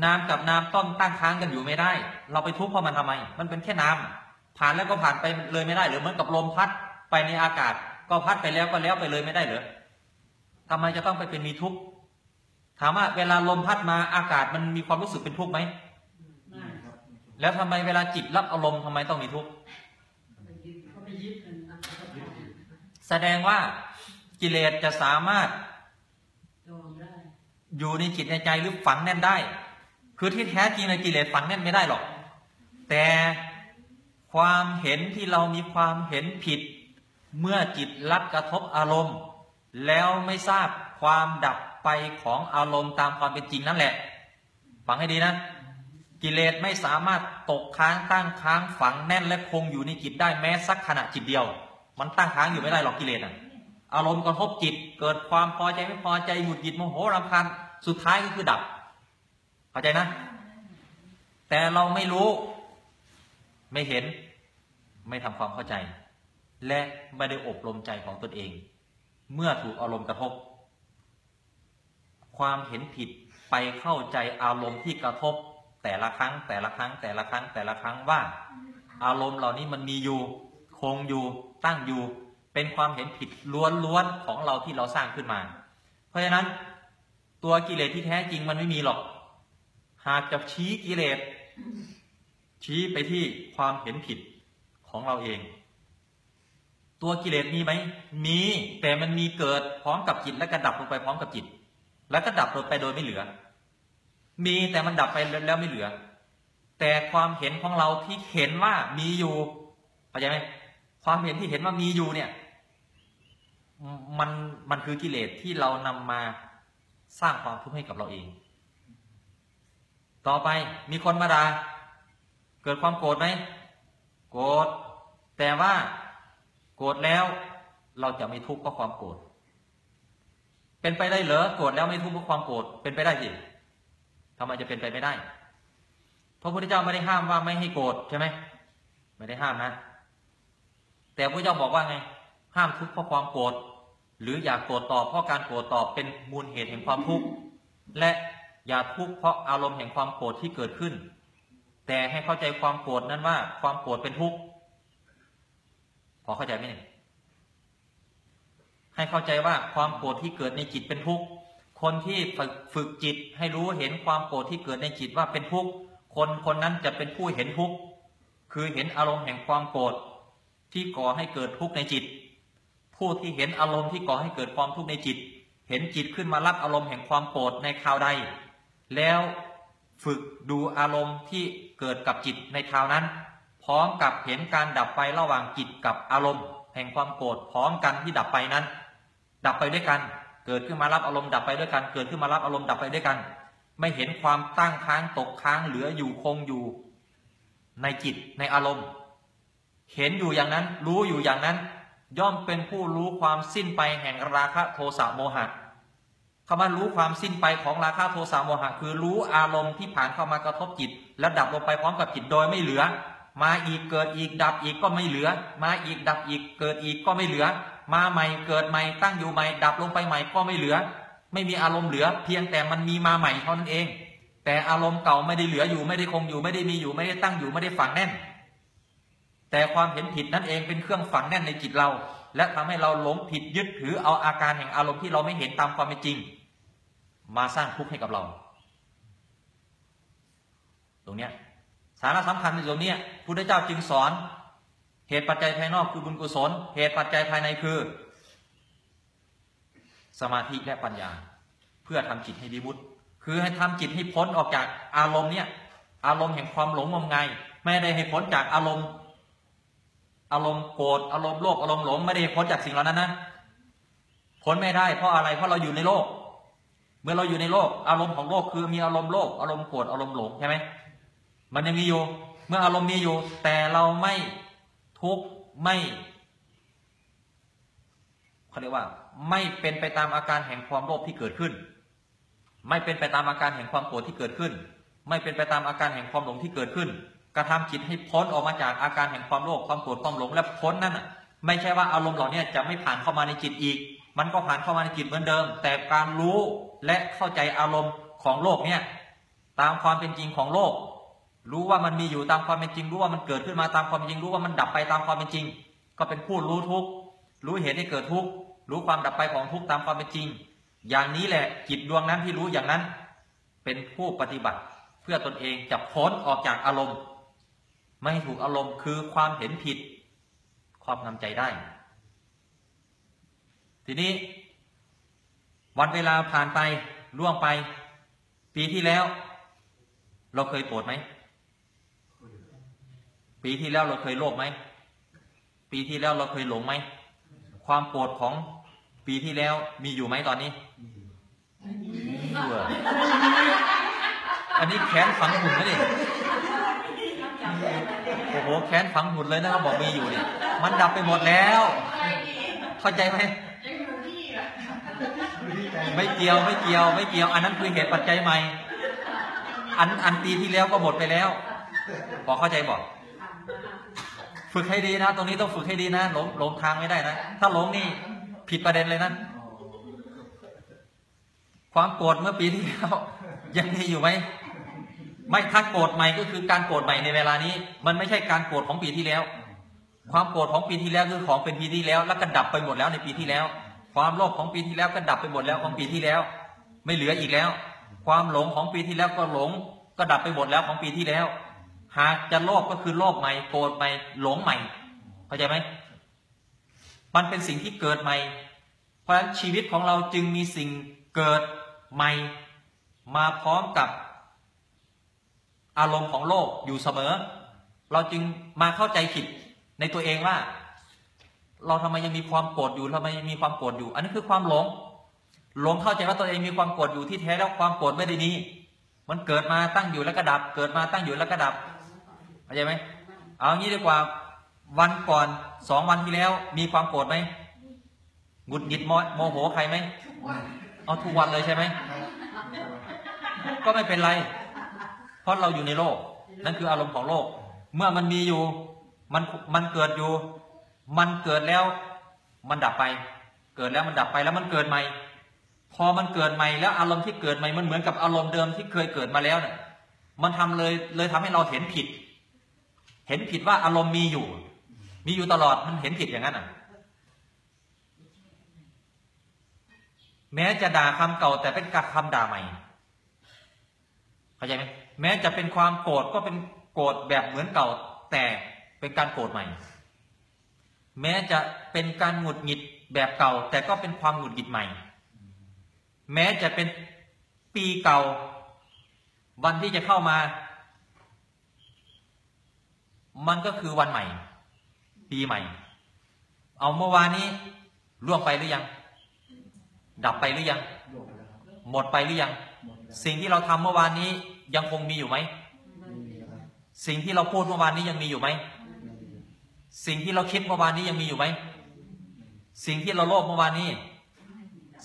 นามกับนามต้องตั้งค้างกันอยู่ไม่ได้ เราไปทุกข์เพราะมันทำไม มันเป็นแค่นาม ผ่านแล้วก็ผ่านไปเลยไม่ได้ หรือเหมือนกับลมพัดไปในอากาศ ก็พัดไปแล้วก็แล้วไปเลยไม่ได้เหรอทำไมจะต้องไปเป็นมีทุกข์ ถามว่าเวลาลมพัดมาอากาศมันมีความรู้สึกเป็นทุกข์ไหมไม่แล้วทำไมเวลาจิตรับอารมณ์ทำไมต้องมีทุกข์เขาไปยึดเขาไปยึดกันนะเขาไปยึดแสดงว่ากิเลสจะสามารถจองได้อยู่ในจิตในใจหรือฝังแน่นได้ คือที่แท้จริงในกิเลสฝังแน่นไม่ได้หรอก แต่ความเห็นที่เรามีความเห็นผิด เมื่อจิตรับกระทบอารมณ์ แล้วไม่ทราบความดับ ไปของอารมณ์ตามความเป็นจริงนั่นแหละ ฟังให้ดีนะ กิเลสไม่สามารถตกค้างตั้งค้างฝังแน่นและคงอยู่ในจิตได้แม้สักขณะจิตเดียว มันตั้งค้างอยู่ไม่ได้หรอกกิเลสอะ อารมณ์กระทบจิต เกิดความพอใจไม่พอใจหงุดหงิดโมโหรำคาญสุดท้ายก็คือดับ เข้าใจนะ แต่เราไม่รู้ ไม่เห็น ไม่ทำความเข้าใจ และไม่ได้อบรมใจของตนเอง เมื่อถูกอารมณ์กระทบ ความเห็นผิดไปเข้าใจอารมณ์ที่กระทบแต่ละครั้งแต่ละครั้งแต่ละครั้งแต่ละครั้งว่า อารมณ์เหล่านี้มันมีอยู่ คงอยู่ตั้งอยู่ เป็นความเห็นผิดล้วนๆของเราที่เราสร้างขึ้นมา เพราะฉะนั้นตัวกิเลสที่แท้จริงมันไม่มีหรอก หากจะชี้กิเลสชี้ไปที่ความเห็นผิดของเราเอง ตัวกิเลสมีไหมมีแต่มันมีเกิดพร้อมกับจิตและก็ดับลงไปพร้อมกับจิต แล้วก็ดับไปโดยไม่เหลือ มีแต่มันดับไปแล้วไม่เหลือ แต่ความเห็นของเราที่เห็นว่ามีอยู่เข้าใจไหมความเห็นที่เห็นว่ามีอยู่เนี่ย มันมันคือกิเลสที่เรานำมาสร้างความทุกข์ให้กับเราเอง ต่อไปมีคนมาดา่าเกิดความโกรธไหมโกรธแต่ว่าโกรธแล้วเราจะไม่ทุกข์เพราะความโกรธ เป็นไปได้เหรอโกรธแล้วไม่ทุกข์เพราะความโกรธเป็นไปได้สิทำไมจะเป็นไปไม่ได้ พระพุทธเจ้าไม่ได้ห้ามว่าไม่ให้โกรธใช่ไหมไม่ได้ห้ามนะ แต่พระพุทธเจ้าบอกว่าไง ห้ามทุกข์เพราะความโกรธหรืออย่ากโกรธตอบเพราะการโกรธตอบเป็นมูลเหตุแห่งความทุกข์และอย่าทุกข์เพราะอารมณ์แห่งความโกรธที่เกิดขึ้น แต่ให้เข้าใจความโกรธนั้นว่า ความโกรธเป็นทุกข์พอเข้าใจไหมเนี่ย ให้เข้าใจว่าความโกรธที่เกิดในจิตเป็นทุกข์คนที่ฝึกฝึกจิตให้รู้เห็นความโกรธที่เกิดในจิตว่าเป็นทุกข์คนคนนั้นจะเป็นผู้เห็นทุกข์คือเห็นอารมณ์แห่งความโกรธที่ก่อให้เกิดทุกข์ในจิต ผู้ที่เห็นอารมณ์ที่ก่อให้เกิดความทุกข์ในจิต เห็นจิตขึ้นมารับอารมณ์แห่งความโกรธในคราวใด แล้วฝึกดูอารมณ์ที่เกิดกับจิตในคราวนั้น พร้อมกับเห็นการดับไประหว่างจิตกับอารมณ์ แห่งความโกรธพร้อมกันที่ดับไปนั้น ดับไปด้วยกัน เกิดขึ้นมารับอารมณ์ดับไปด้วยกัน เกิดขึ้นมารับอารมณ์ดับไปด้วยกัน ไม่เห็นความตั้งค้างตกค้างเหลืออยู่คงอยู่ ในจิตในอารมณ์ เห็นอยู่อย่างนั้นรู้อยู่อย่างนั้น ย่อมเป็นผู้รู้ความสิ้นไปแห่งราคะโทสะโมหะคำว่ารู้ความสิ้นไปของราคะโทสะโมหะ คือรู้อารมณ์ที่ผ่านเข้ามากระทบจิต แล้วดับลงไปพร้อมกับจิตโดยไม่เหลือ มาอีกเกิดอีกดับอีกก็ไม่เหลือ มาอีกดับอีกเกิดอีกก็ไม่เหลือ มาใหม่เกิดใหม่ตั้งอยู่ใหม่ ดับลงไปใหม่ก็ไม่เหลือ ไม่มีอารมณ์เหลือ เพียงแต่มันมีมาใหม่เท่านั้นเอง แต่อารมณ์เก่าไม่ได้เหลืออยู่ไม่ได้คงอยู่ไม่ได้มีอยู่ไม่ได้ตั้งอยู่ไม่ได้ฝังแน่น แต่ความเห็นผิดนั่นเองเป็นเครื่องฝังแน่นในจิตเรา และทำให้เราหลงผิดยึดถือเอาอาการแห่งอารมณ์ที่เราไม่เห็นตามความเป็นจริง มาสร้างทุกข์ให้กับเรา ตรงเนี้ย สาระสำคัญในตรงเนี้พุทธเจ้าจึงสอน เหตุปัจจัยภายนอกคือบุญกุศล เหตุปัจจัยภายในคือ สมาธิและปัญญา เพื่อทำจิตให้วิมุตติคือให้ทำจิตให้พ้นออกจากอารมณ์เนี่ย อารมณ์แห่งความหลงงมงายไม่ได้ให้พ้นจากอารมณ์ อารมณ์โกรธอารมณ์โลภอารมณ์หลงไม่ได้พ้นจากสิ่งเหล่านั้นนะพ้นไม่ได้เพราะอะไรเพราะเราอยู่ในโลก เมื่อเราอยู่ในโลก อารมณ์ของโลกคือมีอารมณ์โลภอารมณ์โกรธอารมณ์หลงใช่ไหม มันยังมีอยู่ เมื่ออารมณ์มีอยู่ แต่เราไม่ทุกข์ไม่เขาเรียกว่า ไม่เป็นไปตามอาการแห่งความโลภที่เกิดขึ้น ไม่เป็นไปตามอาการแห่งความโกรธที่เกิดขึ้น ไม่เป็นไปตามอาการแห่งความหลงที่เกิดขึ้น กระทำจิตให้พ้นออกมาจากอาการแห่งความโลภความโกรธความหลงและพ้นนั่นน่ะไม่ใช่ว่าอารมณ์เหล่านี้จะไม่ผ่านเข้ามาในจิตอีก มันก็ผ่านเข้ามาในจิตเหมือนเดิม แต่การรู้และเข้าใจอารมณ์ของโลกเนี่ย ตามความเป็นจริงของโลก รู้ว่ามันมีอยู่ตามความเป็นจริง รู้ว่ามันเกิดขึ้นมาตามความเป็นจริง รู้ว่ามันดับไปตามความเป็นจริง ก็เป็นผู้รู้ทุกข์รู้เหตุให้เกิดทุกข์รู้ความดับไปของทุกข์ตามความเป็นจริง อย่างนี้แหละจิตดวงนั้นที่รู้อย่างนั้น เป็นผู้ปฏิบัติเพื่อตนเองจะพ้นออกจากอารมณ์ ไม่ถูกอารมณ์คือความเห็นผิดความนำใจได้ ทีนี้ วันเวลาผ่านไปล่วงไป ปีที่แล้ว เราเคยโกรธไหม ปีที่แล้วเราเคยโลภไหม ปีที่แล้วเราเคยหลงไหม ความโกรธของปีที่แล้วมีอยู่ไหมตอนนี้ชั่วอันนี้แค้นฝังหุ่นนะนี่โอ้โหแค้นฝังหุ่นเลยนะครับบอกมีอยู่เนี่ยมันดับไปหมดแล้ว เข้าใจไหมไม่เกี่ยวไม่เกี่ยว ไม่เกี่ยว อันนั้นคือเหตุปัจจัยใหม่ อันอันปีที่แล้วก็หมดไปแล้ว พอเข้าใจบอก ฝึกให้ดีนะ ตรงนี้ต้องฝึกให้ดีนะหลงหลงทางไม่ได้นะ ถ้าหลงนี่ผิดประเด็นเลยนะความโกรธเมื่อปีที่แล้วยังมีอยู่ไหมไม่ถ้าโกรธใหม่ก็คือการโกรธใหม่ในเวลานี้ มันไม่ใช่การโกรธของปีที่แล้ว ความโกรธของปีที่แล้วคือของเป็นปีที่แล้ว แล้วก็ดับไปหมดแล้วในปีที่แล้ว ความโลภของปีที่แล้วก็ดับไปหมดแล้วของปีที่แล้ว ไม่เหลืออีกแล้ว ความหลงของปีที่แล้วก็หลง ก็ดับไปหมดแล้วของปีที่แล้ว หากจะโลภก็คือโลภใหม่โกรธใหม่หลงใหม่เข้าใจไหมมันเป็นสิ่งที่เกิดใหม่ เพราะฉะนั้นชีวิตของเราจึงมีสิ่งเกิดใหม่ มาพร้อมกับอารมณ์ของโลกอยู่เสมอ เราจึงมาเข้าใจผิดในตัวเองว่า เราทำไมยังมีความโกรธอยู่ทำไมยังมีความโกรธอยู่ อันนี้คือความหลงหลงเข้าใจว่าตัวเองมีความโกรธอยู่ที่แท้แล้วความโกรธไม่ได้มีมันเกิดมาตั้งอยู่แล้วก็ดับ เกิดมาตั้งอยู่แล้วก็ดับ เข้าใจไหมเอางี้ดีกว่าวันก่อนสองวันที่แล้ว มีความโกรธไหมหงุดหงิดโมโมโหใครไหมเอาทุกวันเลยใช่ไหมก็ไม่เป็นไร เพราะเราอยู่ในโลก นั่นคืออารมณ์ของโลก เมื่อมันมีอยู่มันมันเกิดอยู่ มันเกิดแล้ว มันดับไป เกิดแล้วมันดับไปแล้วมันเกิดใหม่ พอมันเกิดใหม่แล้วอารมณ์ที่เกิดใหม่มันเหมือนกับอารมณ์เดิมที่เคยเกิดมาแล้วเนี่ยมันทำเลยเลยทำให้เราเห็นผิด เห็นผิดว่าอารมณ์มีอยู่ มีอยู่ตลอดมันเห็นผิดอย่างนั้นอะ แม้จะด่าคำเก่า แต่เป็นกับคำด่าใหม่เข้าใจไหมแม้จะเป็นความโกรธก็เป็นโกรธแบบเหมือนเก่า แต่เป็นการโกรธใหม่ แม้จะเป็นการหงุดหงิดแบบเก่า แต่ก็เป็นความหงุดหงิดใหม่ แม้จะเป็นปีเก่า วันที่จะเข้ามา มันก็คือวันใหม่ ปีใหม่ เอาเมื่อวานนี้ล่วงไปหรือยัง ดับไปหรือยัง หมดไปหรือยัง สิ่งที่เราทำเมื่อวานนี้ยังคงมีอยู่ไหม สิ่งที่เราพูดเมื่อวานนี้ยังมีอยู่ไหม สิ่งที่เราคิดเมื่อวานนี้ยังมีอยู่ไหม สิ่งที่เราโลภเมื่อวานนี้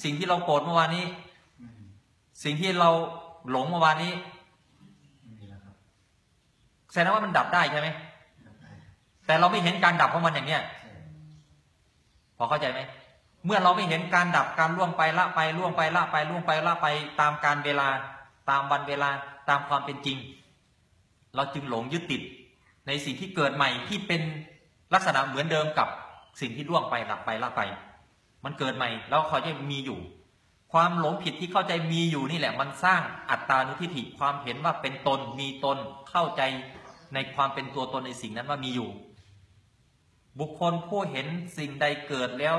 สิ่งที่เราโกรธเมื่อวานนี้ สิ่งที่เราหลงเมื่อวานนี้แสดงว่ามันดับได้ใช่ไหมดับได้ แต่เราไม่เห็นการดับของมันอย่างเนี้ยพอเข้าใจไหมเมื่อเราไม่เห็นการดับการล่วงไปละไปล่วงไปละไปล่วงไปละไปตามการเวลา ตามวันเวลาตามความเป็นจริง เราจึงหลงยึดติดในสิ่งที่เกิดใหม่ที่เป็นลักษณะเหมือนเดิมกับสิ่งที่ล่วงไปดับไปละไป มันเกิดใหม่แล้วเขาจะมีอยู่ ความหลงผิดที่เข้าใจมีอยู่นี่แหละ มันสร้างอัตตานุทิฏฐิความเห็นว่าเป็นตนมีตนเข้าใจในความเป็นตัวตนในสิ่งนั้นว่ามีอยู่ บุคคลผู้เห็นสิ่งใดเกิดแล้ว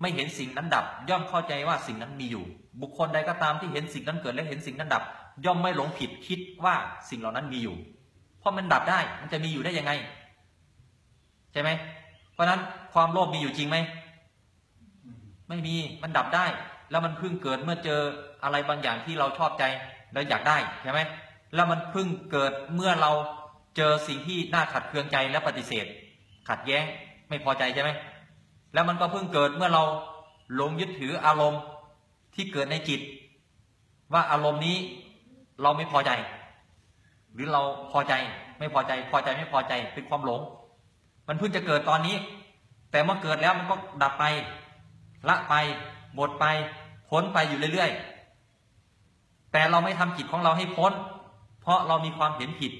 ไม่เห็นสิ่งนั้นดับ ย่อมเข้าใจว่าสิ่งนั้นมีอยู่ บุคคลใดก็ตามที่เห็นสิ่งนั้นเกิดและเห็นสิ่งนั้นดับ ย่อมไม่หลงผิดคิดว่าสิ่งเหล่านั้นมีอยู่ เพราะมันดับได้มันจะมีอยู่ได้ยังไง ใช่ไหมเพราะฉะนั้นความโลภมีอยู่จริงไหมไม่มีไม่มีมันดับได้ แล้วมันเพิ่งเกิดเมื่อเจออะไรบางอย่างที่เราชอบใจแล้วอยากได้ใช่ไหมแล้วมันเพิ่งเกิดเมื่อเราเจอสิ่งที่น่าขัดเคืองใจและปฏิเสธ ขัดแย้งไม่พอใจใช่ไหมแล้วมันก็เพิ่งเกิดเมื่อเราหลงยึดถืออารมณ์ที่เกิดในจิต ว่าอารมณ์นี้เราไม่พอใจ หรือเราพอใจไม่พอใจ พอใจไม่พอใจเป็นความหลง มันเพิ่งจะเกิดตอนนี้ แต่เมื่อเกิดแล้วมันก็ดับไป ละไปหมดไปพ้นไปอยู่เรื่อยๆ แต่เราไม่ทำจิตของเราให้พ้น เพราะเรามีความเห็นผิด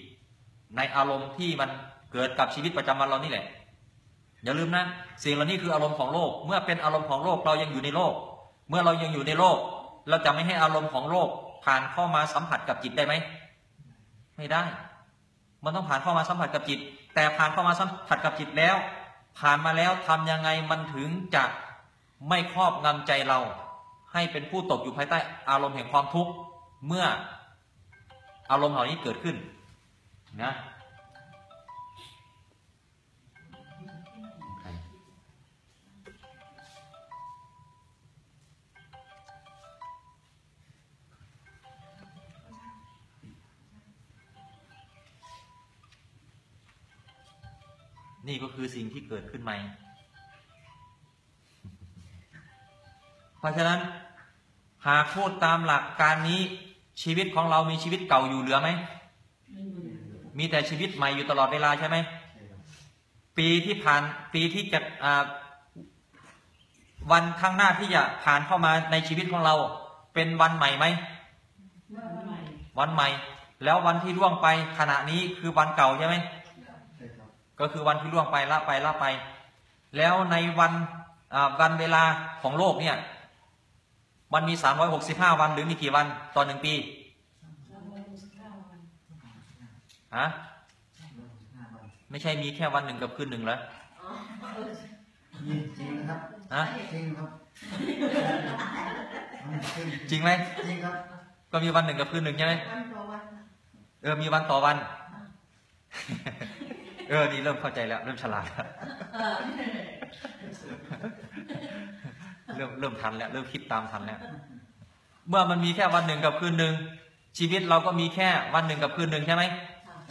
ในอารมณ์ที่มัน เกิดกับชีวิตประจำวันเรานี่แหละ อย่าลืมนะสิ่งเหล่านี้คืออารมณ์ของโลก เมื่อเป็นอารมณ์ของโลกเรายังอยู่ในโลก เมื่อเรายังอยู่ในโลก เราจะไม่ให้อารมณ์ของโลก ผ่านเข้ามาสัมผัสกับจิตได้ไหมไม่ได้ มันต้องผ่านเข้ามาสัมผัสกับจิต แต่ผ่านเข้ามาสัมผัสกับจิตแล้ว ผ่านมาแล้วทำยังไงมันถึงจะไม่ครอบงำใจเรา ให้เป็นผู้ตกอยู่ภายใต้อารมณ์แห่งความทุกข์เมื่ออารมณ์เหล่านี้เกิดขึ้นนะ นี่ก็คือสิ่งที่เกิดขึ้นใหม่ เพราะฉะนั้น หากพูดตามหลักการนี้ชีวิตของเรามีชีวิตเก่าอยู่เหลือไหมไม่มีมีแต่ชีวิตใหม่อยู่ตลอดเวลาใช่ไหมใช่ครับปีที่ผ่านปีที่จะอ่าวันข้างหน้าที่จะผ่านเข้ามาในชีวิตของเรา เป็นวันใหม่ไหมว่าใหม่วันใหม่ แล้ววันที่ล่วงไปขณะนี้คือวันเก่าใช่ไหมใช่ครับ ก็คือวันที่ล่วงไปละไปละไป แล้วในวันอ่าวันเวลาของโลกเนี่ยมันมี 365 วันหรือมีกี่วันต่อหนึ่งปีสามร้อยหกสิบเก้าวันฮะร้อยหกสิบห้าวันไม่ใช่มีแค่วันหนึ่งกับคืนหนึ่งเหรออ๋อเออจริงจริงนะครับฮะจริงครับจริงจริงไหมจริงครับ ก็มีวันหนึ่งกับคืนหนึ่งใช่ไหมวันต่อวันเออมีวันต่อวัน เออ นี่เริ่มเข้าใจแล้ว เริ่มฉลาดแล้วเออเริ่มเริ่มทันแล้ว เริ่มคิดตามทันแล้ว เมื่อมันมีแค่วันหนึ่งกับคืนหนึ่งชีวิตเราก็มีแค่วันหนึ่งกับคืนหนึ่งใช่ไหม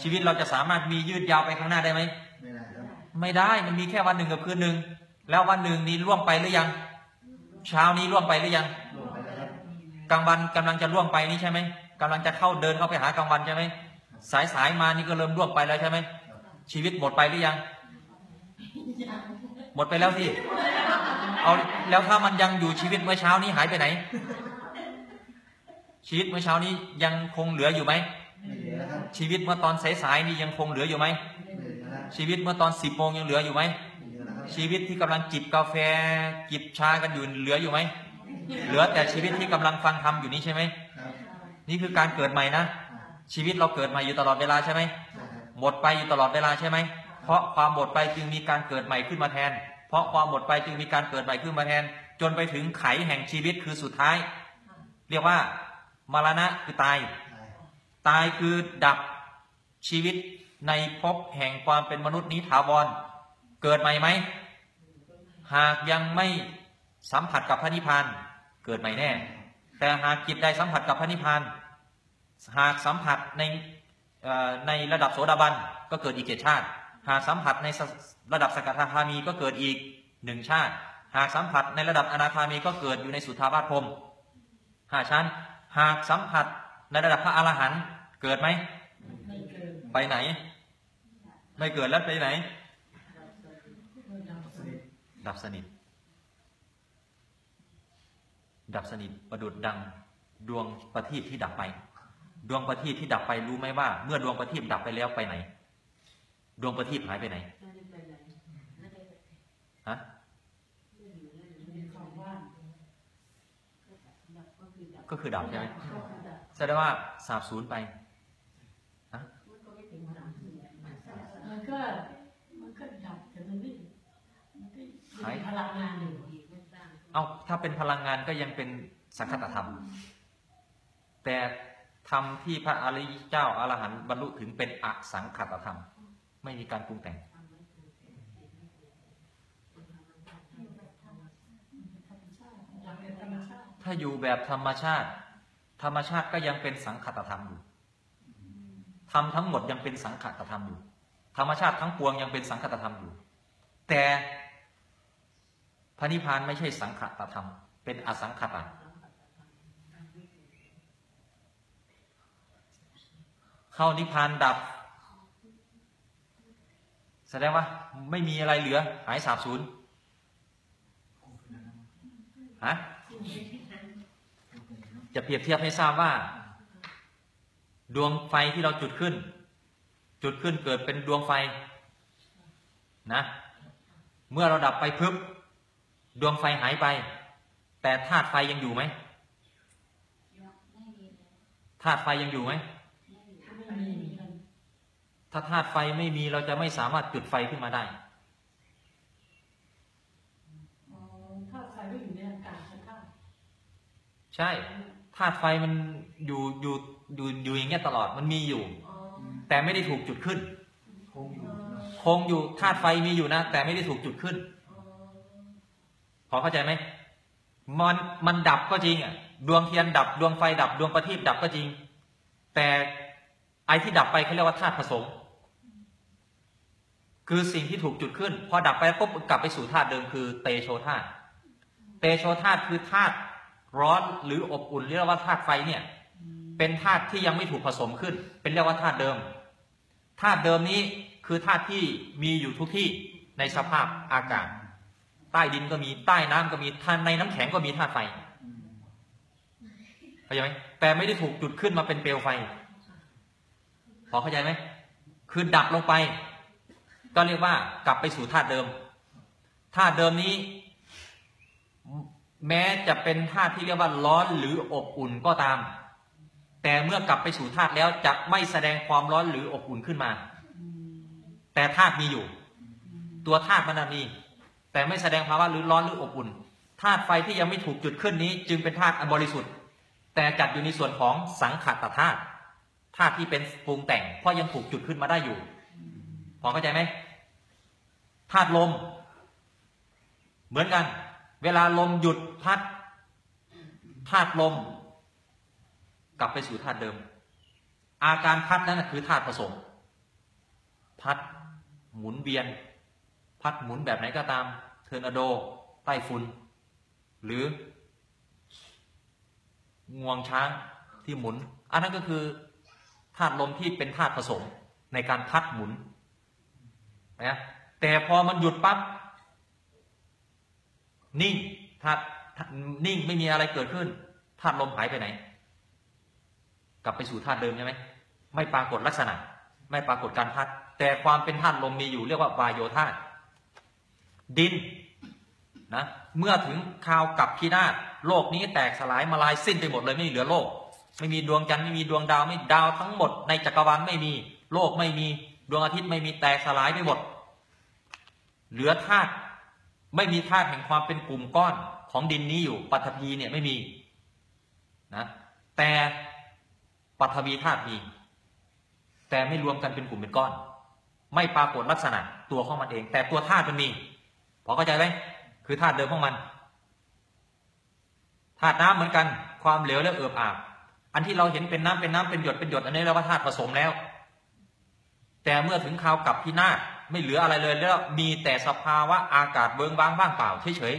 ชีวิตเราจะสามารถมียืดยาวไปข้างหน้าได้ไหมไม่ได้ครับไม่ได้มันมีแค่วันหนึ่งกับคืนหนึ่งแล้ววันหนึ่งนี้ล่วงไปหรือยัง เช้านี้ล่วงไปหรือยังโลกไปแล้วครับกลางวันกำลังจะล่วงไปนี่ใช่ไหมกำลังจะเข้าเดินเข้าไปหากลางวันใช่ไหมสายสายๆมานี่ก็เริ่มล่วงไปแล้วใช่ไหมครับ ชีวิตหมดไปหรือยังยัง หมดไปแล้วสิเอาแล้วถ้ามันยังอยู่ชีวิตเมื่อเช้านี้หายไปไหน ชีวิตเมื่อเช้านี้ยังคงเหลืออยู่ไหมไม่เหลือแล้วครับชีวิตเมื่อตอนสายๆนี่ยังคงเหลืออยู่ไหมไม่เหลือแล้วชีวิตเมื่อตอนสิบโมงยังเหลืออยู่ไหมไม่เหลือแล้วครับชีวิตที่กำลังจิบกาแฟจิบชากันอยู่เหลืออยู่ไหมเหลือแต่ชีวิตที่กำลังฟังธรรมอยู่นี้ใช่ไหมครับนี่คือการเกิดใหม่นะอ่าชีวิตเราเกิดใหม่อยู่ตลอดเวลาใช่ไหมใช่ครับ หมดไปอยู่ตลอดเวลาใช่ไหม เพราะความหมดไปจึงมีการเกิดใหม่ขึ้นมาแทน เพราะความหมดไปจึงมีการเกิดใหม่ขึ้นมาแทน จนไปถึงไขแห่งชีวิตคือสุดท้าย เรียกว่ามรณะคือตาย ตายคือดับชีวิตในภพแห่งความเป็นมนุษย์นี้ถาวร เกิดใหม่ไหม หากยังไม่สัมผัสกับพระนิพพานเกิดใหม่แน่ แต่หากจิตใดสัมผัสกับพระนิพพานหากสัมผัสใน ในระดับโสดาบันก็เกิดอีกเจ็ดชาติ หากสัมผัสในระดับสกทาคามีก็เกิดอีกหนึ่งชาติ หากสัมผัสในระดับอนาคามีก็เกิดอยู่ในสุทาวาสพรมห้าชั้น หากสัมผัสในระดับพระอรหันต์เกิดไหมไม่เกินไปไหน ไม่เกิดแล้วไปไหน ดับสนิท ดับสนิทประดุดดังดวงประทีปที่ดับไป ดวงประทีปที่ดับไปรู้ไหมว่า เมื่อดวงประทีปดับไปแล้วไปไหน ดวงประทีปหายไปไหนฮะมีของว่างก็คือดับใช่ไหมก็คือดับแสดงว่าสาบสูญไปฮะมันก็มันก็ดับแต่มันไม่มันก็มีพลังงานอยู่เอาถ้าเป็นพลังงานก็ยังเป็นสังคตธรรม แต่ ธรรมที่พระอริยเจ้าอรหันต์บรรลุถึงเป็นอสังขตธรรม ไม่มีการปรุงแต่ง ถ้าอยู่แบบธรรมชาติ ธรรมชาติก็ยังเป็นสังขตธรรมอยู่ธรรมทั้งหมดยังเป็นสังขตธรรมอยู่ ธรรมชาติทั้งปวงยังเป็นสังขตธรรมอยู่ แต่พระนิพพานไม่ใช่สังขตธรรม เป็นอสังขตะ เข้านิพพานดับ แสดงว่าไม่มีอะไรเหลือ หายสาบสูญฮะจะเปรียบเทียบให้ทราบว่า ดวงไฟที่เราจุดขึ้น จุดขึ้นเกิดเป็นดวงไฟนะ เมื่อเราดับไปพึบดวงไฟหายไป แต่ธาตุไฟยังอยู่ไหมธาตุไฟยังอยู่ไหม ถ้าธาตุไฟไม่มีเราจะไม่สามารถจุดไฟขึ้นมาได้อ๋อถ้าไฟไม่อยู่ในอากาศจะเข้าใช่ธาตุไฟมันอยู่อยู่อยู่อยู่อย่างเงี้ยตลอดมันมีอยู่อ๋อแต่ไม่ได้ถูกจุดขึ้น คงอยู่เนอะคงอยู่ธาตุไฟมีอยู่นะ แต่ไม่ได้ถูกจุดขึ้นอ๋อพอเข้าใจไหมมันมันดับก็จริงอะ ดวงเทียนดับดวงไฟดับดวงประทีปดับก็จริง แต่ไอที่ดับไปเขาเรียกว่าธาตุผสม คือสิ่งที่ถูกจุดขึ้น พอดับไปปุ๊บกลับไปสู่ธาตุเดิมคือเตโชธาตุเตโชธาตุคือธาตุร้อนหรืออบอุ่นเรียกว่าธาตุไฟเนี่ย เป็นธาตุที่ยังไม่ถูกผสมขึ้น เป็นเรียกว่าธาตุเดิมธาตุเดิมนี้คือธาตุที่มีอยู่ทุกที่ในสภาพอากาศ ใต้ดินก็มีใต้น้ำก็มีท่านในน้ำแข็งก็มีธาตุไฟเข้าใจไหมแต่ไม่ได้ถูกจุดขึ้นมาเป็นเปลวไฟ พอเข้าใจไหมคือดับลงไป ก็เรียกว่ากลับไปสู่ธาตุเดิมธาตุเดิมนี้ แม้จะเป็นธาตุที่เรียกว่าร้อนหรืออบอุ่นก็ตาม แต่เมื่อกลับไปสู่ธาตุแล้วจะไม่แสดงความร้อนหรืออบอุ่นขึ้นมา แต่ธาตุมีอยู่ ตัวธาตุมันมี แต่ไม่แสดงภาวะหรือร้อนหรืออบอุ่นธาตุไฟที่ยังไม่ถูกจุดขึ้นนี้ จึงเป็นธาตุอันบริสุทธิ์ แต่จัดอยู่ในส่วนของสังขตธาตุธาตุที่เป็นปรุงแต่งเพราะยังถูกจุดขึ้นมาได้อยู่ พอเข้าใจไหมธาตุลม เหมือนกัน เวลาลมหยุดพัดธาตุลม กลับไปสู่ธาตุเดิม อาการพัดนั่นคือธาตุผสม พัดหมุนเวียน พัดหมุนแบบไหนก็ตาม เทอร์นาโด ใต้ฝุ่นหรืองวงช้างที่หมุน อันนั้นก็คือธาตุลมที่เป็นธาตุผสมในการพัดหมุน นะแต่พอมันหยุดปั๊บนิ่งธาตุธานิ่งไม่มีอะไรเกิดขึ้นธาตุลมหายไปไหน กลับไปสู่ธาตุเดิมใช่ไหมไม่ปรากฏลักษณะ ไม่ปรากฏการพัด แต่ความเป็นธาตุลมมีอยู่เรียกว่าวายโยธาดินนะเมื่อถึงคราวกับพินาศโลกนี้แตกสลายมาลายสิ้นไปหมดเลยไม่เหลือโลก ไม่มีดวงจันทร์ไม่มีดวงดาวไม่ดาวทั้งหมดในจักรวาลไม่มีโลกไม่มีดวงอาทิตย์ไม่มีแตกสลายไปหมด เหลือธาตุไม่มีธาตุแห่งความเป็นกลุ่มก้อนของดินนี้อยู่ปัทภีเนี่ยไม่มีนะแต่ปัทวีธาตุมีแต่ไม่รวมกันเป็นกลุ่มเป็นก้อน ไม่ปรากฏลักษณะตัวของมันเอง แต่ตัวธาตุมันมีพอเข้าใจไหมคือธาตุเดิมของมันธาตุน้ำเหมือนกันความเหลวและเอิบอาบอันที่เราเห็นเป็นน้ำเป็นน้ำเป็นหยดเป็นหยดอันนี้เรียกว่าธาตุผสมแล้ว แต่เมื่อถึงคราวกลับพินาศ ไม่เหลืออะไรเลยแล้วมีแต่สภาวะอากาศเบิงบางว่างเปล่าเฉย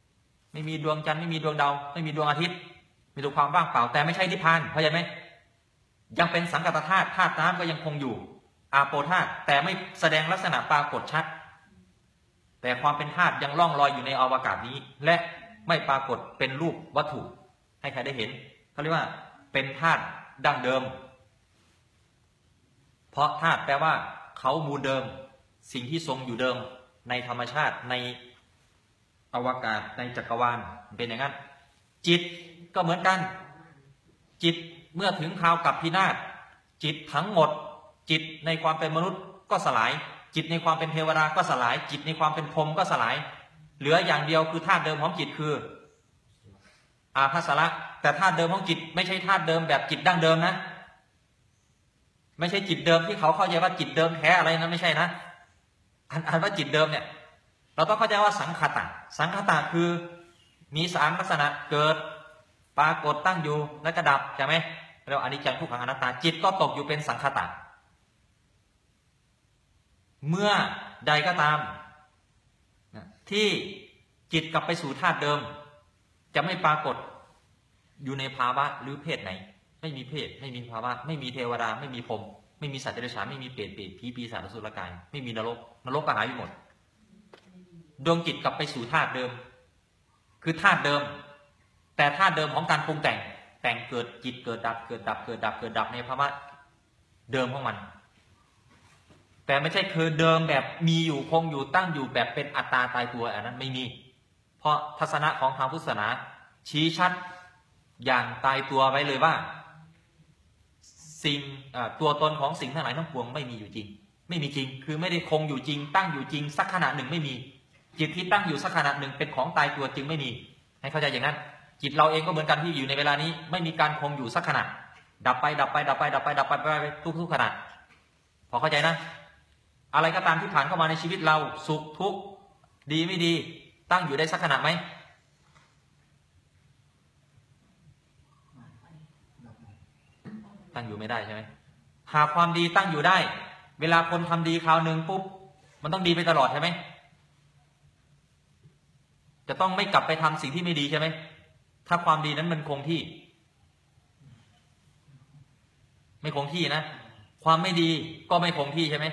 ๆไม่มีดวงจันทร์ไม่มีดวงดาวไม่มีดวงอาทิตย์ มีแต่ความว่างเปล่า แต่ไม่ใช่นิพพานเข้าใจไหมยังเป็นสังกัตธาตุธาตุน้ำก็ยังคงอยู่ อาโปธาตุแต่ไม่แสดงลักษณะปรากฏชัด แต่ความเป็นธาตุยังล่องลอยอยู่ในอวกาศนี้ และไม่ปรากฏเป็นรูปวัตถุ ให้ใครได้เห็นเขาเรียกว่าเป็นธาตุดั้งเดิม เพราะธาตุแปลว่าเขามูลเดิม สิ่งที่ทรงอยู่เดิมในธรรมชาติในอวกาศในจักรวาลเป็นอย่างนั้น จิตก็เหมือนกัน จิตเมื่อถึงคราวกับพินาศจิตทั้งหมด จิตในความเป็นมนุษย์ก็สลาย จิตในความเป็นเทวดาก็สลาย จิตในความเป็นพรหมก็สลาย เหลืออย่างเดียวคือธาตุเดิมของจิตคือ อาภัสระแต่ธาตุเดิมของจิตไม่ใช่ธาตุเดิมแบบจิตดั้งเดิมนะ ไม่ใช่จิตเดิมที่เขาเข้าใจว่าจิตเดิมแท้อะไรนะไม่ใช่นะ อันอันว่าจิตเดิมเนี่ย เราต้องเข้าใจว่าสังขตะ สังขตะคือมีสามลักษณะเกิดปรากฏตั้งอยู่แล้วก็ดับใช่ไหมเราอนิจจังทุกขังอนัตตาจิตก็ตกอยู่เป็นสังขตะ เมื่อใดก็ตามที่จิตกลับไปสู่ธาตุเดิม จะไม่ปรากฏอยู่ในภาวะหรือเพศไหน ไม่มีเพศ ไม่มีภาวะ ไม่มีเทวดา ไม่มีพรม ไม่มีสัตว์เดรัจฉานไม่มีเปรตเปรตผีปีศาจอสุรกาย ไม่มีนรก นรกก็หายไปหมด ดวงจิตกลับไปสู่ธาตุเดิม คือธาตุเดิม แต่ธาตุเดิมของการปรุงแต่ง แต่งเกิดจิตเกิดดับ เกิดดับ เกิดดับ เกิดดับในภาวะเดิมของมัน แต่ไม่ใช่คือเดิมแบบมีอยู่คงอยู่ตั้งอยู่แบบเป็นอัตตาตายตัวอันนั้นไม่มี เพราะทัศนะของทางพุทธศาสนาชี้ชัดอย่างตายตัวไว้เลยว่า สิ่งตัวตนของสิ่งทั้งหลายทั้งปวงไม่มีอยู่จริง ไม่มีจริง คือไม่ได้คงอยู่จริง ตั้งอยู่จริง สักขณะหนึ่งไม่มี จิตที่ตั้งอยู่สักขณะหนึ่งเป็นของตายตัวจริงไม่มี ให้เข้าใจอย่างนั้น จิตเราเองก็เหมือนกันที่อยู่ในเวลานี้ ไม่มีการคงอยู่สักขณะ ดับไปดับไปดับไปดับไปดับไปดับไปทุกทุกๆขณะพอเข้าใจนะ อะไรก็ตามที่ผ่านเข้ามาในชีวิตเราสุขทุกข์ดีไม่ดี ตั้งอยู่ได้สักขณะไหม ตั้งอยู่ไม่ได้ใช่ไหมหากความดีตั้งอยู่ได้ เวลาคนทำดีคราวหนึ่งปุ๊บมันต้องดีไปตลอดใช่ไหมจะต้องไม่กลับไปทำสิ่งที่ไม่ดีใช่ไหมถ้าความดีนั้นมันคงที่ ไม่คงที่นะความไม่ดีก็ไม่คงที่ใช่ไหม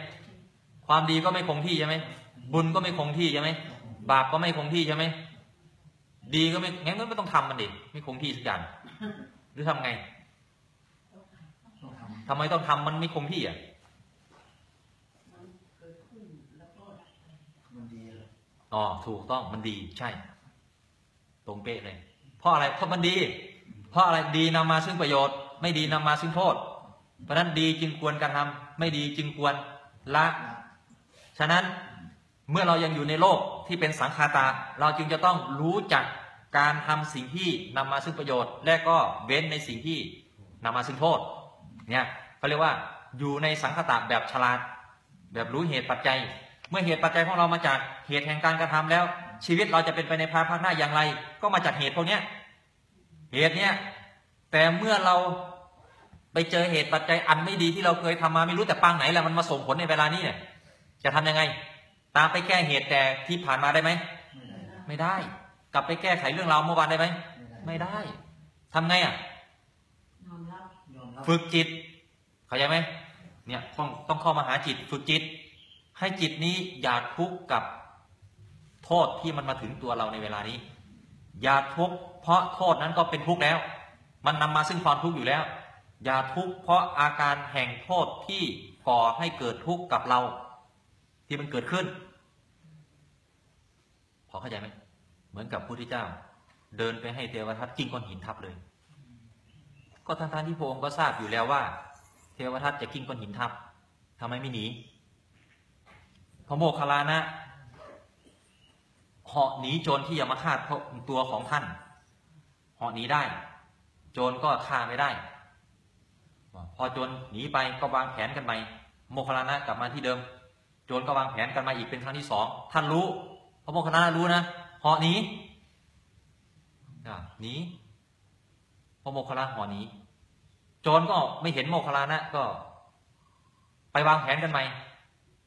ความดีก็ไม่คงที่ใช่ไหมบุญก็ไม่คงที่ใช่ไหมบาปก็ไม่คงที่ใช่ไหมดีก็ไม่งั้นก็ไม่ต้องทำมันดิไม่คงที่สักอย่างหรือทำไง ททำไมต้องทำมันไม่คงที่อะมันเกิดขึ้นแล้วก็ดับไปำมันดีเลยอ๋อถูกต้องมันดีใช่ ตรงเป๊ะเลย เพราะอะไรเพราะมันดี เพราะอะไรดีนำมาซึ่งประโยชน์ ไม่ดีนำมาซึ่งโทษ เพราะฉะนั้นดีจึงควรการทำไม่ดีจึงควรละฉะนั้นเมื่อเรายังอยู่ในโลกที่เป็นสังคาตา เราจึงจะต้องรู้จักการทำสิ่งที่นำมาซึ่งประโยชน์ และก็เว้นในสิ่งที่นำมาซึ่งโทษ เนี่ยเขาเรียกว่าอยู่ในสังคตะแบบฉลาด แบบรู้เหตุปัจจัย เมื่อเหตุปัจจัยของเรามาจากเหตุแห่งการกระทำแล้ว ชีวิตเราจะเป็นไปในภาภาคหน้าอย่างไร ก็มาจากเหตุพวกนี้ยเหตุเนี้ยแต่เมื่อเราไปเจอเหตุปัจจัยอันไม่ดีที่เราเคยทำมาไม่รู้แต่ปางไหนแหละมันมาส่งผลในเวลานี้เนี่ย จะทำยังไง ตามไปแก้เหตุแต่ที่ผ่านมาได้ไหมไม่ได้ กลับไปแก้ไขเรื่องราวเมื่อวานได้ไหมไม่ได้ไม่ได้ทำไงอะ ยอมรับ ยอมรับ ฝึกจิต เข้าใจไหมเนี่ยต้องต้องเข้ามาหาจิต ฝึกจิต ให้จิตนี้อย่าทุกข์กับโทษที่มันมาถึงตัวเราในเวลานี้ อย่าทุกข์เพราะโทษนั้นก็เป็นทุกข์แล้ว มันนำมาซึ่งความทุกข์อยู่แล้ว อย่าทุกข์เพราะอาการแห่งโทษที่ก่อให้เกิดทุกข์กับเรา ที่มันเกิดขึ้น พอเข้าใจไหมเหมือนกับพระพุทธเจ้า เดินไปให้เทวทัตกิ้งก้อนหินทับเลย ก็ทั้งทที่พระองค์ก็ทราบอยู่แล้วว่า เทวทัตจะกิ้งก้อนหินทับทำไมไม่หนี พระโมคคัลลานะเหาะหนีโจรที่จะมาฆ่าตัวของท่านเหาะหนีได้ โจรก็ฆ่าไม่ได้ พอโจรหนีไปก็วางแผนกันใหม่โมคคัลลานะกลับมาที่เดิม โจรก็วางแผนกันมาอีกเป็นครั้งที่สองท่านรู้ พระโมคคัลลานะรู้นะเหาะหนีหนี พระโมคคัลลาหาะหนีโจรก็ไม่เห็นโมคคัลลานะก็ ไปวางแผนกันใหม่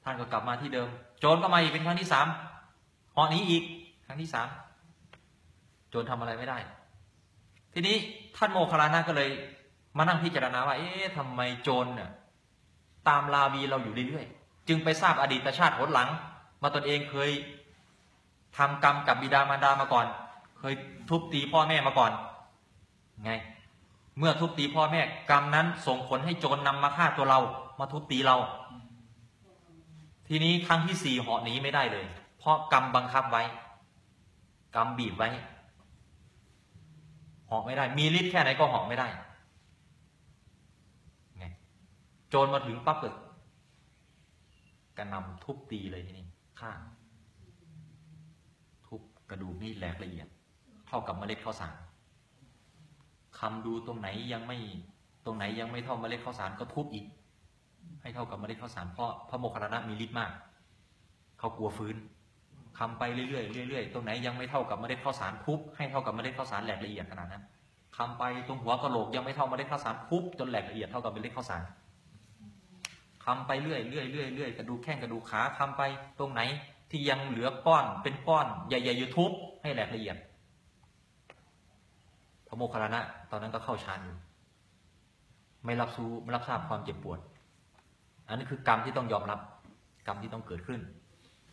ท่านก็กลับมาที่เดิม โจรก็มาอีกเป็นครั้งที่สามหาะหนีอีกครั้งที่สามโจรทำอะไรไม่ได้ ทีนี้ท่านโมคคัลลานะก็เลยมานั่งพิจารณาว่า เอ๊ะทำไมโจรเนี่ยตามลาวีเราอยู่เรื่อยๆ จึงไปทราบอดีตชาติผลหลัง มาตนเองเคยทำกรรมกับบิดามารดามาก่อน เคยทุบตีพ่อแม่มาก่อน ไง เมื่อทุบตีพ่อแม่ กรรมนั้นส่งผลให้โจรนำมาฆ่าตัวเรา มาทุบตีเรา ทีนี้ครั้งที่สี่เหาะหนีไม่ได้เลย เพราะกรรมบังคับไว้ กรรมบีบไว้เหาะไม่ได้ มีฤทธิ์แค่ไหนก็เหาะไม่ได้ไงโจรมาถึงปั๊บเกิดกระนำทุบตีเลยทีนี้ฆ่าทุบกระดูกนี่แหลกละเอียดเท่ากับเมล็ดข้าวสาร คำดูตรงไหนยังไม่ตรงไหนยังไม่เท่าเมล็ดข้าวสารก็ทุบอีก ให้เท่ากับเมล็ดข้าวสารเพราะพระโมคคัลลานะมีฤทธิ์มาก เขากลัวฟื้นคำไปเรื่อยๆเรื่อยๆตรงไหนยังไม่เท่ากับเมล็ดข้าวสารทุบให้เท่ากับเมล็ดข้าวสารแหลกละเอียดขนาดนั้นคำไปตรงหัวกระโหลกยังไม่เท่าเมล็ดข้าวสารทุบจนแหลกละเอียดเท่ากับเมล็ดข้าวสารคำไปเรื่อยๆเรื่อยๆเรื่อยกระดูกแข้งกระดูกขาคำไปตรงไหนที่ยังเหลือก้อนเป็นก้อนใหญ่ๆยู่ทุบให้แหลกละเอียด ระโมคคัลลานะ ตอนนั้นก็เข้าฌานอยู่ไม่รับรู้ไม่รับทราบความเจ็บปวด อันนี้คือกรรมที่ต้องยอมรับ กรรมที่ต้องเกิดขึ้น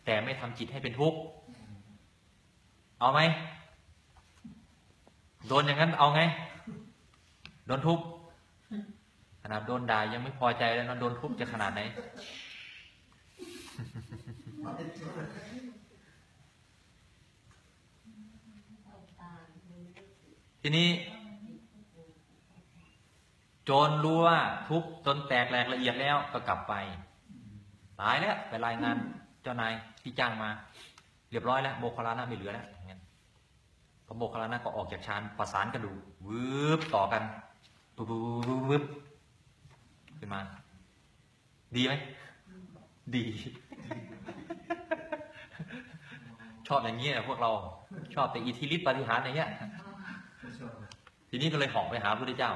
แต่ไม่ทำจิตให้เป็นทุกข์เอาไหมโดนอย่างนั้นเอาไงโดนทุบขนาดโดนด่ายังไม่พอใจแล้วนะโดนทุบจะขนาดไหน ทีนี้ โจรรู้ว่าทุบจนแตกแหลกละเอียดแล้วก็กลับไปตายแล้วไปรายงานเจ้านายที่จ้างมา เรียบร้อยแล้วโมคคลลานะไม่เหลือแล้วอย่างนั้นพอโมคคลลานะก็ออกจากฌานประสานกระดูกวืบต่อกันปุ๊บปุ๊บปุ๊บปุ๊บขึ้นมา ดีไหมดี ชอบอย่างนี้นะพวกเรา ชอบแต่อิทธิฤทธิปาฏิหารย์อย่างเงี้ยไม่ชอบเลย ทีนี้ก็เลยหอกไปหาพระพุทธเจ้า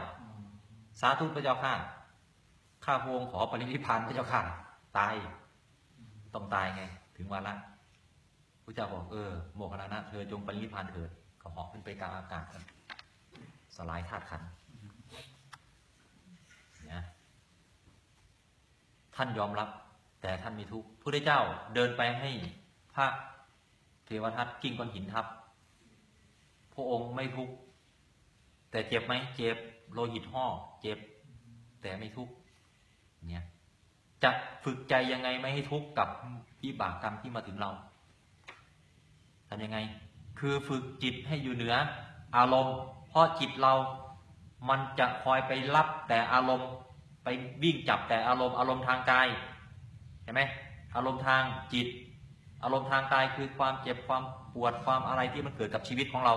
สาธุพระเจ้าข้าข้าพระองขอปรินิพพานพระเจ้าข้าตาย ต้องตายไง ถึงวาระพระเจ้าบอกเออโมคคัลานะเธอจงปรินิพพานเถิดก็หาะขึ้นไปกลางอากาศสลายธาตุขันธ์นะท่านยอมรับ แต่ท่านมีทุกข์พระพุทธเจ้าเดินไปให้พระเทวทัตกิ้งก้อนหินทับพระองค์ไม่ทุกข์ แต่เจ็บไหมเจ็บโลหิตห่อเจ็บ แต่ไม่ทุกข์เนี่ยจะฝึกใจยังไงไม่ให้ทุกข์กับวิบากกรรมที่มาถึงเราทำยังไง คือฝึกจิตให้อยู่เหนือ อารมณ์ เพราะจิตเรา มันจะคอยไปรับแต่อารมณ์ไปวิ่งจับแต่อารมณ์อารมณ์ทางกายเห็นไหมอารมณ์ทางจิต อารมณ์ทางกายคือความเจ็บความปวดความอะไรที่มันเกิดกับชีวิตของเรา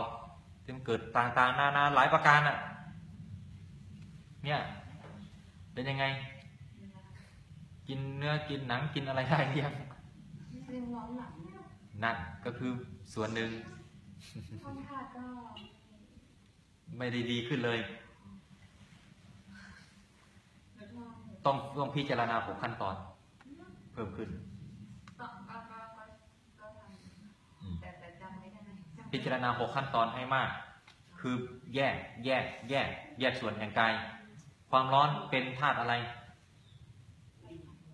ที่มันเกิดต่างๆนานาหลายประการอะ เนี่ย เป็นยังไง กินเนื้อกินหนังกินอะไรได้หรือยังเรื่องร้อนหลังเนี่ยนั่นก็คือส่วนหนึ่งท่อนขาดก็ไม่ได้ดีขึ้นเลยลดลงต้องต้องพิจารณาหกขั้นตอน เพิ่มขึ้น ก็ก็ก็ก็ก็ท อืมำแต่แต่จำไม่ได้จำ พิจารณาหกขั้นตอนให้มาก คือแยกแยกแยก แยกส่วนแห่งกายความร้อนเป็นธาตุอะไร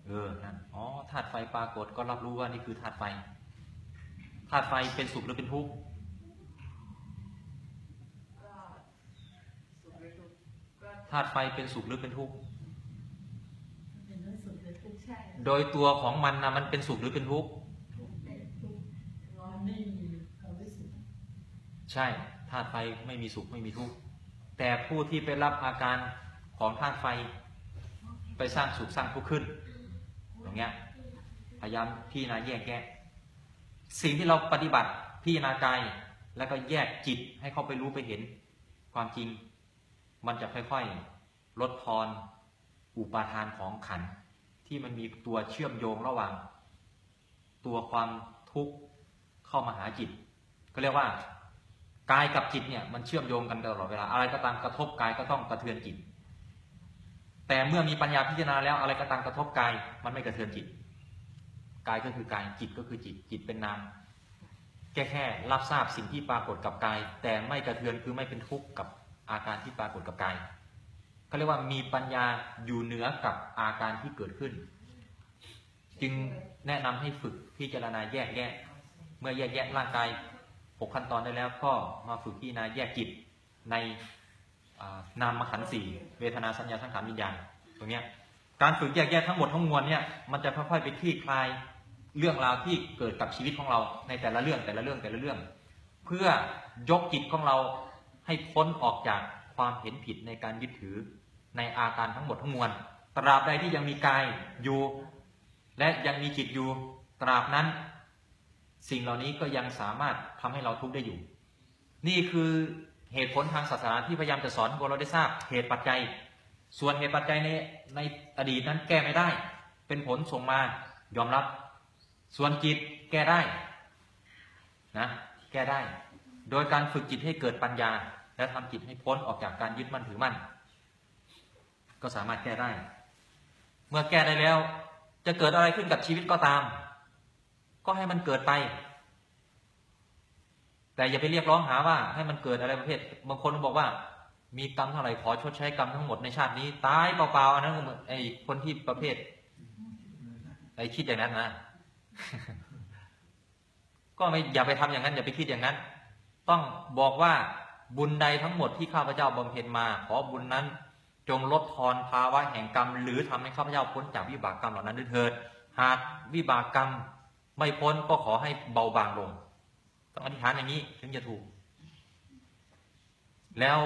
เออนั่นอ๋อธาตุไฟปรากฏก็รับรู้ว่านี่คือธาตุไฟธาตุไฟเป็นสุขหรือเป็นทุกข์ก็สุขหรือทุกข์ก็ธาตุไฟเป็นสุขหรือเป็นทุกข์เป็นทั้งสุดเลยทุกใช่โดยตัวของมันนะมันเป็นสุขหรือเป็นทุกข์ ทุกเป็นทุกร้อนไม่มีความรู้สึก ใช่ธาตุไฟไม่มีสุขไม่มีทุกข์แต่ผู้ที่ไปรับอาการของธาตุไฟ ไปสร้างสุขสร้างทุกข์ขึ้นตรงเนี้ยพยายามพี่นาแยกแยะสิ่งที่เราปฏิบัติพี่นากายแล้วก็แยกจิตให้เข้าไปรู้ไปเห็นความจริง มันจะค่อยๆลดทอนอุปาทานของขันที่มันมีตัวเชื่อมโยงระหว่าง ตัวความทุกข์เข้ามาหาจิต ก็เรียกว่า กายกับจิตเนี่ยมันเชื่อมโยงกันตลอดเวลาอะไรก็ตามกระทบกายก็ต้องกระเทือนจิต แต่เมื่อมีปัญญาพิจารณาแล้วอะไรก็ตามกระทบกายมันไม่กระเทือนจิต กายก็คือกายจิตก็คือจิตจิตเป็นนามแค่แค่รับทราบสิ่งที่ปรากฏกับกาย แต่ไม่กระเทือนคือไม่เป็นทุกข์กับอาการที่ปรากฏกับกายเขาเรียกว่ามีปัญญาอยู่เหนือกับอาการที่เกิดขึ้น จึงแนะนำให้ฝึกพิจารณาแยกแยะ เมื่อแยกแยะร่างกาย หกขั้นตอนได้แล้วก็มาฝึกพิจารณาแยกจิตในนามขันธ์สี่เวทนาสัญญาสังขารวิญญาณตรงนี้การฝึกแยกแยะทั้งหมดทั้งมวลเนี่ยมันจะค่อยๆไปคลี่คลายเรื่องราวที่เกิดกับชีวิตของเราในแต่ละเรื่องแต่ละเรื่องแต่ละเรื่อง เพื่อยกจิตของเราให้พ้นออกจากความเห็นผิดในการยึดถือในอาการทั้งหมดทั้งมวลตราบใดที่ยังมีกายอยู่ และยังมีจิตอยู่ตราบนั้น สิ่งเหล่านี้ก็ยังสามารถทำให้เราทุกข์ได้อยู่ นี่คือเหตุผลทางศาสนาที่พยายามจะสอนให้พวกเราได้ทราบเหตุปัจจัย ส่วนเหตุปัจจัยในในอดีตนั้นแก้ไม่ได้ เป็นผลส่งมายอมรับ ส่วนจิตแก้ได้นะแก้ได้ โดยการฝึกจิตให้เกิดปัญญา และทำจิตให้พ้นออกจากการยึดมั่นถือมั่น ก็สามารถแก้ได้ เมื่อแก้ได้แล้ว จะเกิดอะไรขึ้นกับชีวิตก็ตาม ก็ให้มันเกิดไป แต่อย่าไปเรียกร้องหาว่า ให้มันเกิดอะไรประเภท บางคนบอกว่า มีกรรมเท่าไหร่ขอชดใช้กรรมทั้งหมดในชาตินี้ตายเปล่าๆอันนั้นไอ้คนที่ประเภทไอ้คิดอย่างนั้นนะก็ไม่อย่าไปทำอย่างนั้น อย่าไปคิดอย่างนั้น ต้องบอกว่าบุญใดทั้งหมดที่ข้าพเจ้าบำเพ็ญมา ขอบุญนั้น จงลดทอนภาวะแห่งกรรม หรือทำให้ข้าพเจ้าพ้นจากวิบากกรรมเหล่านั้นด้วยเถิด หากวิบากกรรม ไม่พ้นก็ขอให้เบาบางลง ต้องอธิษฐานอย่างนี้ถึงจะถูก แล้ว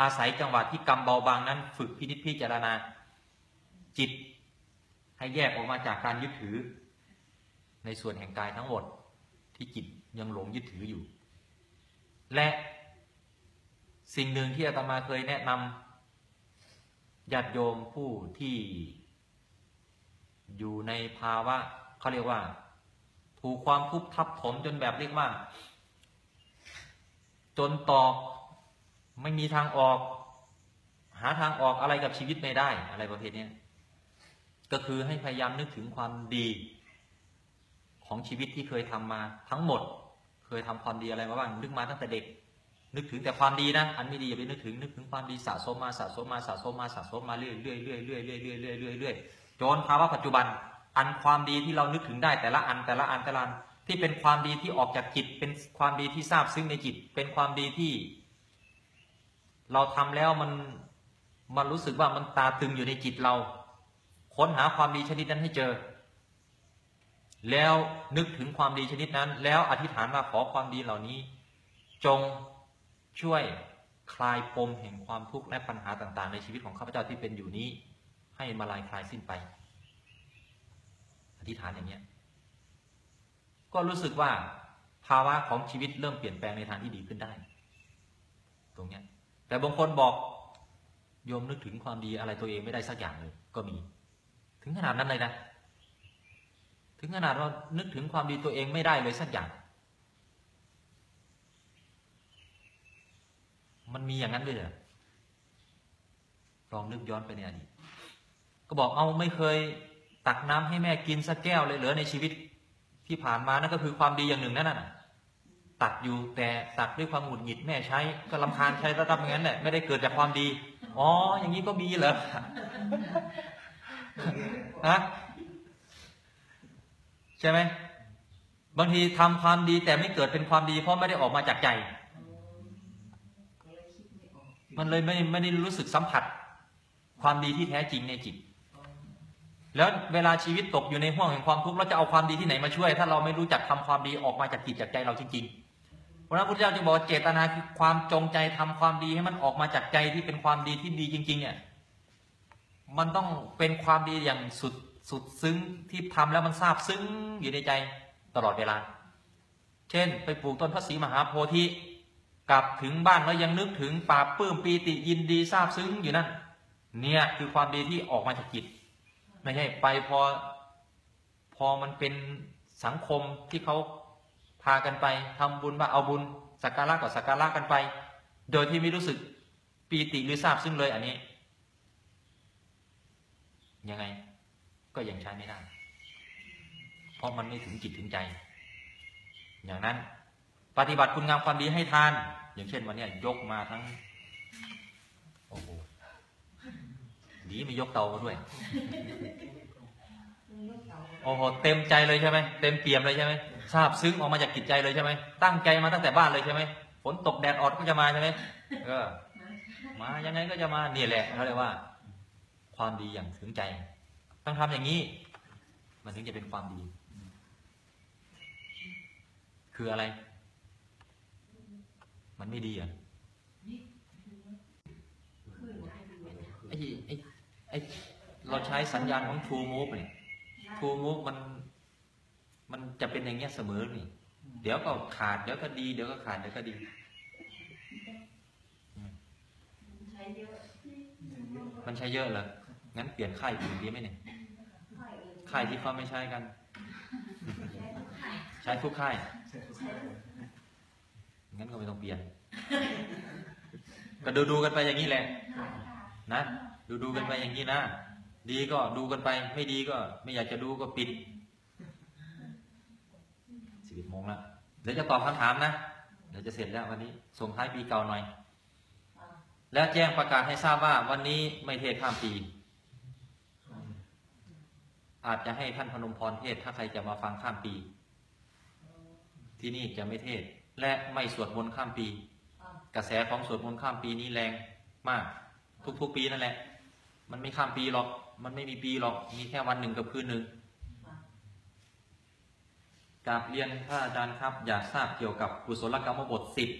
อาศัยจังหวะที่กรรมเบาบางนั้น ฝึกพินิจพิจารณา จิตให้แยกออกมาจากการยึดถือ ในส่วนแห่งกายทั้งหมด ที่จิตยังหลงยึดถืออยู่ และสิ่งหนึ่งที่อาตมาเคยแนะนำญาติโยมผู้ที่อยู่ในภาวะเขาเรียกว่า ถูกความทุกข์ทับถมจนแบบเรียกว่า จนตอกไม่มีทางออก หาทางออกอะไรกับชีวิตไม่ได้อะไรประเภทนี้ก็คือให้พยายามนึกถึงความดีของชีวิตที่เคยทำมาทั้งหมด เคยทำความดีอะไรมาบ้างนึกมาตั้งแต่เด็ก นึกถึงแต่ความดีนะอันไม่ดีอย่าไปนึกถึงนึกถึงความดีสะสมมาสะสมมาสะสมมาสะสมมาเรื่อยเรื่อยเรื่อยเรื่อยเรื่อยเรื่อยเรื่อยเรื่อยจนภาวะปัจจุบัน อันความดีที่เรานึกถึงได้แต่ละอันแต่ละอันแต่ละอันที่เป็นความดีที่ออกจากจิต เป็นความดีที่ทราบซึ้งในจิต เป็นความดีที่ เราทำแล้วมันมันรู้สึกว่ามันตาตึงอยู่ในจิตเรา ค้นหาความดีชนิดนั้นให้เจอ แล้วนึกถึงความดีชนิดนั้น แล้วอธิษฐานว่าขอความดีเหล่านี้ จงช่วยคลายปมแห่งความทุกข์และปัญหาต่าง ๆ ในชีวิตของข้าพเจ้าที่เป็นอยู่นี้ ให้มาลายคลายสิ้นไป อธิษฐานอย่างเนี้ย ก็รู้สึกว่าภาวะของชีวิตเริ่มเปลี่ยนแปลงในทางที่ดีขึ้นได้ ตรงเนี้ย แต่บางคนบอกโยมนึกถึงความดีอะไรตัวเองไม่ได้สักอย่างเลย ก็มี ถึงขนาดนั้นเลยนะ ถึงขนาดเรานึกถึงความดีตัวเองไม่ได้เลยสักอย่าง มันมีอย่างนั้นด้วยเหรอลองนึกย้อนไปในอดีตก็บอกเอาไม่เคย ตักน้ำให้แม่กินสักแก้วเลยเหลือในชีวิตที่ผ่านมานั่นก็คือความดีอย่างหนึ่งนั่นน่ะตักอยู่แต่ตักด้วยความหงุดหงิดแม่ใช้ ก็ลำคาญใช้ระดับอย่างนั้นแหละไม่ได้เกิดจากความดี อ๋อ อย่างนี้ก็มีเหรอฮะใช่ไหมบางทีทำความดีแต่ไม่เกิดเป็นความดี เพราะไม่ได้ออกมาจากใจ มันเลยไม่ไม่ได้รู้สึกสัมผัส ความดีที่แท้จริงในจิต แล้วเวลาชีวิตตกอยู่ในห่วงแห่งความทุกข์เราจะเอาความดีที่ไหนมาช่วย ถ้าเราไม่รู้จักทำความดีออกมาจากจิตจากใจเราจริงๆเพราะนั้นพระพุทธเจ้าจึงบอกเจตนาคือความจงใจทำความดีให้มันออกมาจากใจที่เป็นความดีที่ดีจริง ๆ เนี่ย มันต้องเป็นความดีอย่างสุดสุดซึ้งที่ทำแล้วมันซาบซึ้งอยู่ในใจตลอดเวลา เช่น ไปปลูกต้นพระศรีมหาโพธิกลับถึงบ้านแล้วยังนึกถึงปราบปื้มปีติยินดีซาบซึ้งอยู่นั่น เนี่ยคือความดีที่ออกมาจากจิต ไม่ใช่ไปพอ พอมันเป็นสังคมที่เขาพากันไปทำบุญว่าเอาบุญสักการะกับสักการะกันไป โดยที่ไม่รู้สึกปีติหรือซาบซึ้งเลยอันนี้ ยังไง ก็ยังใช้ไม่ได้ เพราะมันไม่ถึงจิตถึงใจ อย่างนั้น ปฏิบัติคุณงามความดีให้ทาน อย่างเช่นวันนี้ยยกมาทั้งโอ้โห ดีไม่ยกเตามาด้วย โอ้โหเต็มใจเลยใช่ไหมเต็มเปี่ยมเลยใช่ไหมทราบซึ้งออกมาจากจิตใจเลยใช่ไหมตั้งใจมาตั้งแต่บ้านเลยใช่ไหมฝนตกแดดออดก็จะมาใช่ไหมเออมายังไงก็จะมานี่แหละเขาเรียกว่า ความดีอย่างถึงใจ ต้องทำอย่างนี้ มันถึงจะเป็นความดี คืออะไร มันไม่ดีอะไอ้ไอ้ ไอ้เราใช้สัญญาณของ True Move เนี่ย True Move มัน มันจะเป็นอย่างเงี้ยเสมอนี่ เดี๋ยวก็ขาด เดี๋ยวก็ดี เดี๋ยวก็ขาด เดี๋ยวก็ดีใช้เยอะมันใช้เยอะเหรอ งั้นเปลี่ยนค่ายอื่นดีไหมเนี่ย ค่ายอื่นค่ายที่เขาไม่ใช้กัน ใช้ทุกค่ายใช้ทุกค่ายใช้ทุกงั้นก็ไม่ต้องเปลี่ยน ก็ดูดูๆกันไปอย่างนี้แหละ นะ ดูดูกันไปอย่างนี้นะ ดีก็ดูกันไป ไม่ดีก็ ไม่อยากจะดูก็ปิดสิบเอ็ดโมงแล้วเดี๋ยวจะตอบคำถามนะเดี๋ยวจะเสร็จแล้ววันนี้ส่งท้ายปีเก่าหน่อย แล้วแจ้งประกาศให้ทราบว่าวันนี้ไม่เทศข้ามปี อาจจะให้ท่านพนมพรเทศถ้าใครจะมาฟังข้ามปี ที่นี่จะไม่เทศ และไม่สวดมนต์ข้ามปี กระแสของสวดมนต์ข้ามปีนี้แรงมาก ทุกๆปีนั่นแหละ มันไม่ข้ามปีหรอก มันไม่มีปีหรอก มีแค่วันหนึ่งกับคืนหนึ่งกราบเรียนพระอาจารย์ครับ อยากทราบเกี่ยวกับกุศลกรรมบทสิบ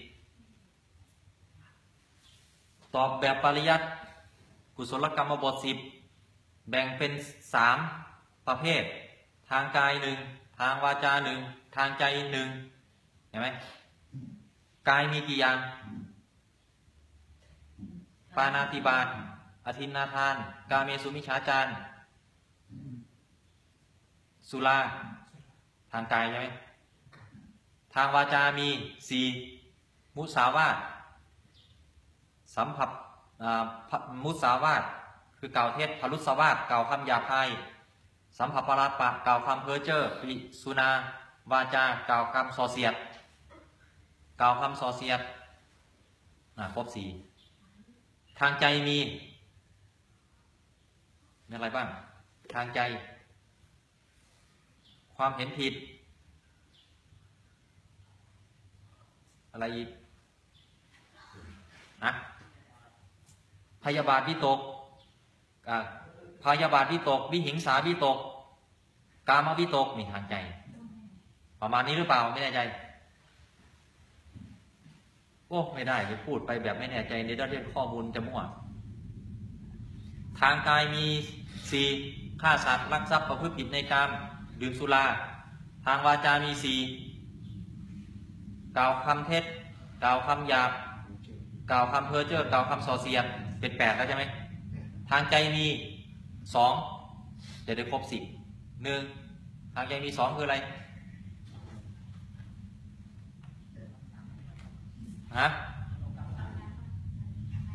ตอบแบบปริยัติกุศลกรรมบทสิบแบ่งเป็นสามประเภท ทางกายหนึ่งทางวาจาหนึ่งทางใจหนึ่งเห็นไหมกายมีกี่อย่าง ปานาติบาต อธินนาทาน กาเมสุมิชาจารสุราทางกายใช่ไหมทางวาจามีสี่มุสาวาทสัมผัสอ่ามุสาวาทคือกล่าวเท็จพลุสวาทกล่าวคำหยาบคายสัมผัสปราปะกล่าวคำเพ้อเจ้อปิสุนาวาจากล่าวคำส่อเสียด กล่าวคำส่อเสียดอ่าครบสี่ทางใจมี มีอะไรบ้าง ทางใจ ความเห็นผิด อะไรอีกนะพยาบาทวิตกพยาบาทวิตก วิหิงสาวิตก กามวิตกมีทางใจ ประมาณนี้หรือเปล่าไม่แน่ใจโอ้ไม่ได้ไปพูดไปแบบไม่แน่ใจในด้านเรื่องข้อมูลจะมั่วทางกายมี สี่ฆ่าสัตว์ลักทรัพย์ประพฤติผิดในกามดื่มสุรา ทางวาจามีสี่กล่าวคำเท็จ กล่าวคำหยาบ กล่าวคำเพ้อเจ้อกล่าวคำส่อเสียด เป็นแปดแล้วใช่ไหม ทางใจมีสองจะได้ครบสิบหนึ่งทางใจมีสองคืออะไรฮะ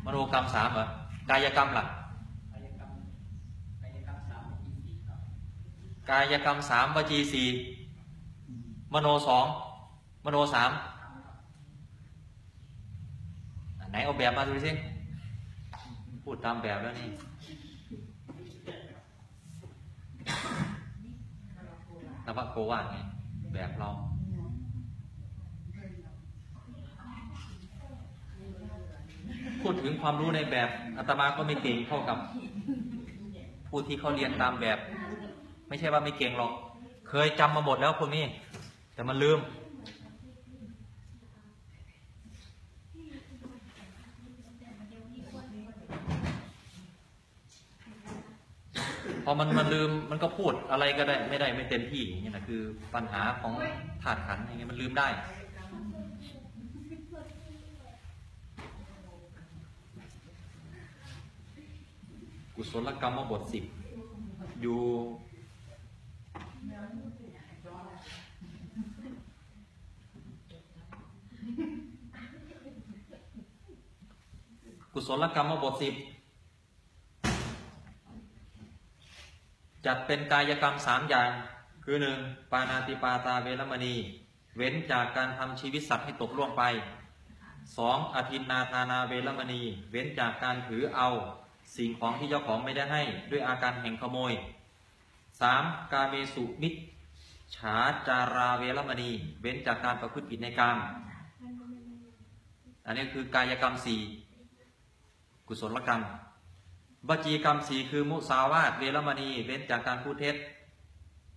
มโนกรรมสามเหรอกายกรรมล่ะกายกรรมกายกรรมสามมีสี่ครับ กายกรรมสามวจีสี่มโนสองมโนสามไหนเอาแบบมาดูสิพูดตามแบบแล้วนี่นวโกวาไงแบบเราพูดถึงความรู้ในแบบอาตมาก็ไม่เก่งเท่ากับ ผู้ที่เขาเรียนตามแบบ ไม่ใช่ว่าไม่เก่งหรอก เคยจำมาหมดแล้วพวกนี้ แต่มันลืม พอมันมันลืมมันก็พูดอะไรก็ได้ ไม่ได้ไม่เต็มที่อย่างนี้นะคือปัญหาของธาตุขันอย่างเงี้ยมันลืมได้กุศลกรรมบทสิบอยู่ กุศลกรรมบทสิบจัดเป็นกายกรรมสามอย่าง คือหนึ่งปานาติปาตาเวรมณี เว้นจากการทำชีวิตสัตว์ให้ตกล่วงไปสองอธินนาทานาเวรมณี เว้นจากการถือเอา สิ่งของที่เจ้าของไม่ได้ให้ ด้วยอาการแห่งขโมย สามกาเมสุมิจฉาจาราเวรมณี เว้นจากการประพฤติผิดในกามอันนี้คือกายกรรมสี่กุศลกรรมวจีกรรมสี่คือมุสาวาทเวรมณี เว้นจากการพูดเท็จ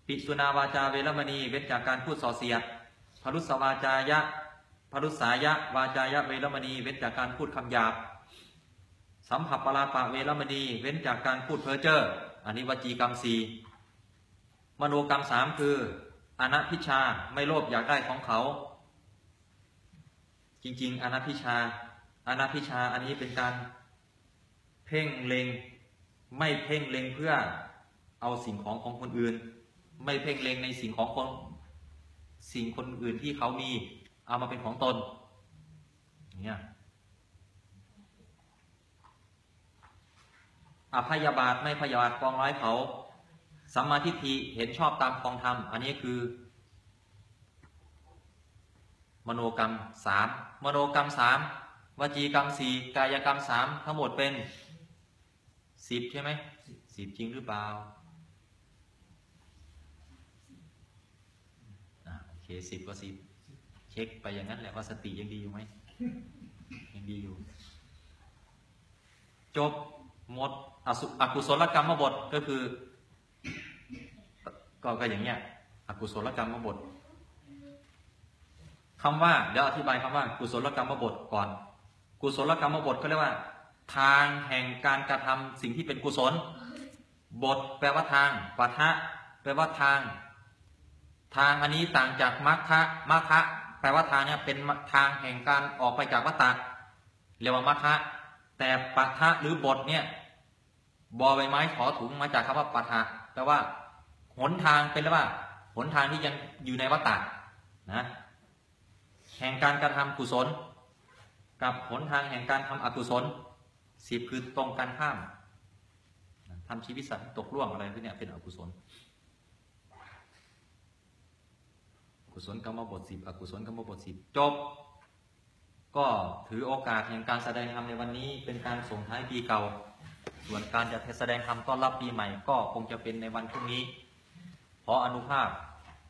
ปิสุนาวาจาเวรมณี เว้นจากการพูดส่อเสียดพรุสวาจายะพรุสายะ วาจายะเวรมณี เว้นจากการพูดคำหยาบ สัมผัสปลาปะเวรมณี เว้นจากการพูดเพ้อเจ้ออันนี้วจีกรรมสี่ มโนกรรมสามคืออนัพิชาไม่โลภอยากได้ของเขา จริง ๆอนัพิชาอนัพิชาอันนี้เป็นการเพ่งเล็ง ไม่เพ่งเล็งเพื่อเอาสิ่งของของคนอื่น ไม่เพ่งเล็งในสิ่งของคนสิ่งคนอื่นที่เขามีเอามาเป็นของตนอย่างเงี้ยอภยบาทไม่พยาบาทกองร้ายเผา สัมมาทิฏฐิเห็นชอบตามกองธรรม อันนี้คือ มโนกรรมสามมโนกรรมสามวจีกรรมสี่กายกรรมสามทั้งหมดเป็นสิบใช่ไหมสิบจริงหรือเปล่าโอเคสิบก็สิบเช็คไปอย่างนั้นแหละว่าสติยังดีอยู่ไหมยังดีอยู่ จบหมดอสุอกุศลกรรมบทก็คือ ก็ก็อย่างเงี้ยอกุศลกรรมบทคำว่าเดี๋ยวอธิบายคำว่ากุศลกรรมบทก่อน กุศลกรรมบทก็เรียกว่า ทางแห่งการกระทำสิ่งที่เป็นกุศล บทแปลว่าทางปัทะแปลว่าทาง ทางอันนี้ต่างจากมัคคะมัคคะแปลว่าทางเนี่ยเป็นทางแห่งการออกไปจากวัฏฏะเรียกว่ามัคคะแต่ปัทะหรือบทเนี่ยบอใบไม้ถอถุงมาจากคำว่าปัทะแปลว่า หนทางเป็นเรียกว่าหนทางที่ยังอยู่ในวัฏฏะนะแห่งการกระทำกุศล กับหนทางแห่งการทำอกุศลสิบคือตรงกันข้ามทำชีวิตสัตว์ตกล่วงอะไรพวกเนี้ยเป็นอกุศล กุศลกรรมบทสิบอกุศลกรรมบทสิบจบ ก็ถือโอกาสแห่งการแสดงธรรมในวันนี้ เป็นการส่งท้ายปีเก่า ส่วนการจะแสดงธรรมต้อนรับปีใหม่ ก็คงจะเป็นในวันพรุ่งนี้ ออนุภาพ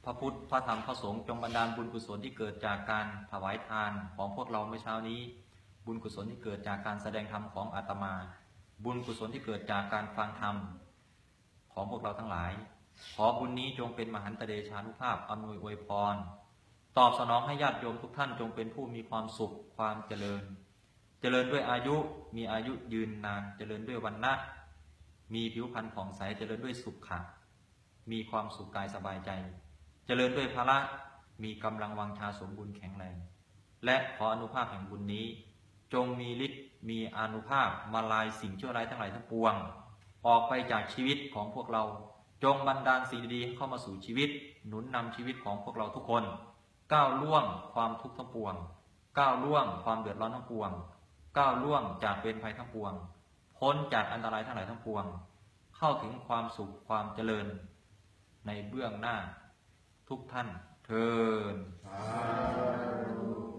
พระพุทธ พระธรรม พระสงฆ์จงบันดาลบุญกุศลที่เกิดจากการถวายทานของพวกเราเมื่อเช้านี้ บุญกุศลที่เกิดจากการแสดงธรรมของอาตมา บุญกุศลที่เกิดจากการฟังธรรมของพวกเราทั้งหลาย ขอบุญนี้จงเป็นมหันตเดชานุภาพอำนวยอวยพร ตอบสนองให้ญาติโยมทุกท่านจงเป็นผู้มีความสุขความเจริญ เจริญด้วยอายุมีอายุยืนนาน เจริญด้วยวันนะมีผิวพรรณผ่องใสเจริญด้วยสุขขะ มีความสุขกายสบายใจ เจริญด้วยพละมีกำลังวังชาสมบูรณ์แข็งแรง และขออนุภาพแห่งบุญนี้ จงมีฤทธิ์มีอนุภาพมาลายสิ่งชั่วร้ายทั้งหลายทั้งปวง ออกไปจากชีวิตของพวกเรา จงบันดาลสิ่งดีๆเข้ามาสู่ชีวิต หนุนนำชีวิตของพวกเราทุกคน ก้าวล่วงความทุกข์ทั้งปวง ก้าวล่วงความเดือดร้อนทั้งปวง ก้าวล่วงจากเวรภัยทั้งปวง พ้นจากอันตรายทั้งหลายทั้งปวง เข้าถึงความสุขความเจริญ ในเบื้องหน้า ทุกท่านเทินสาธุ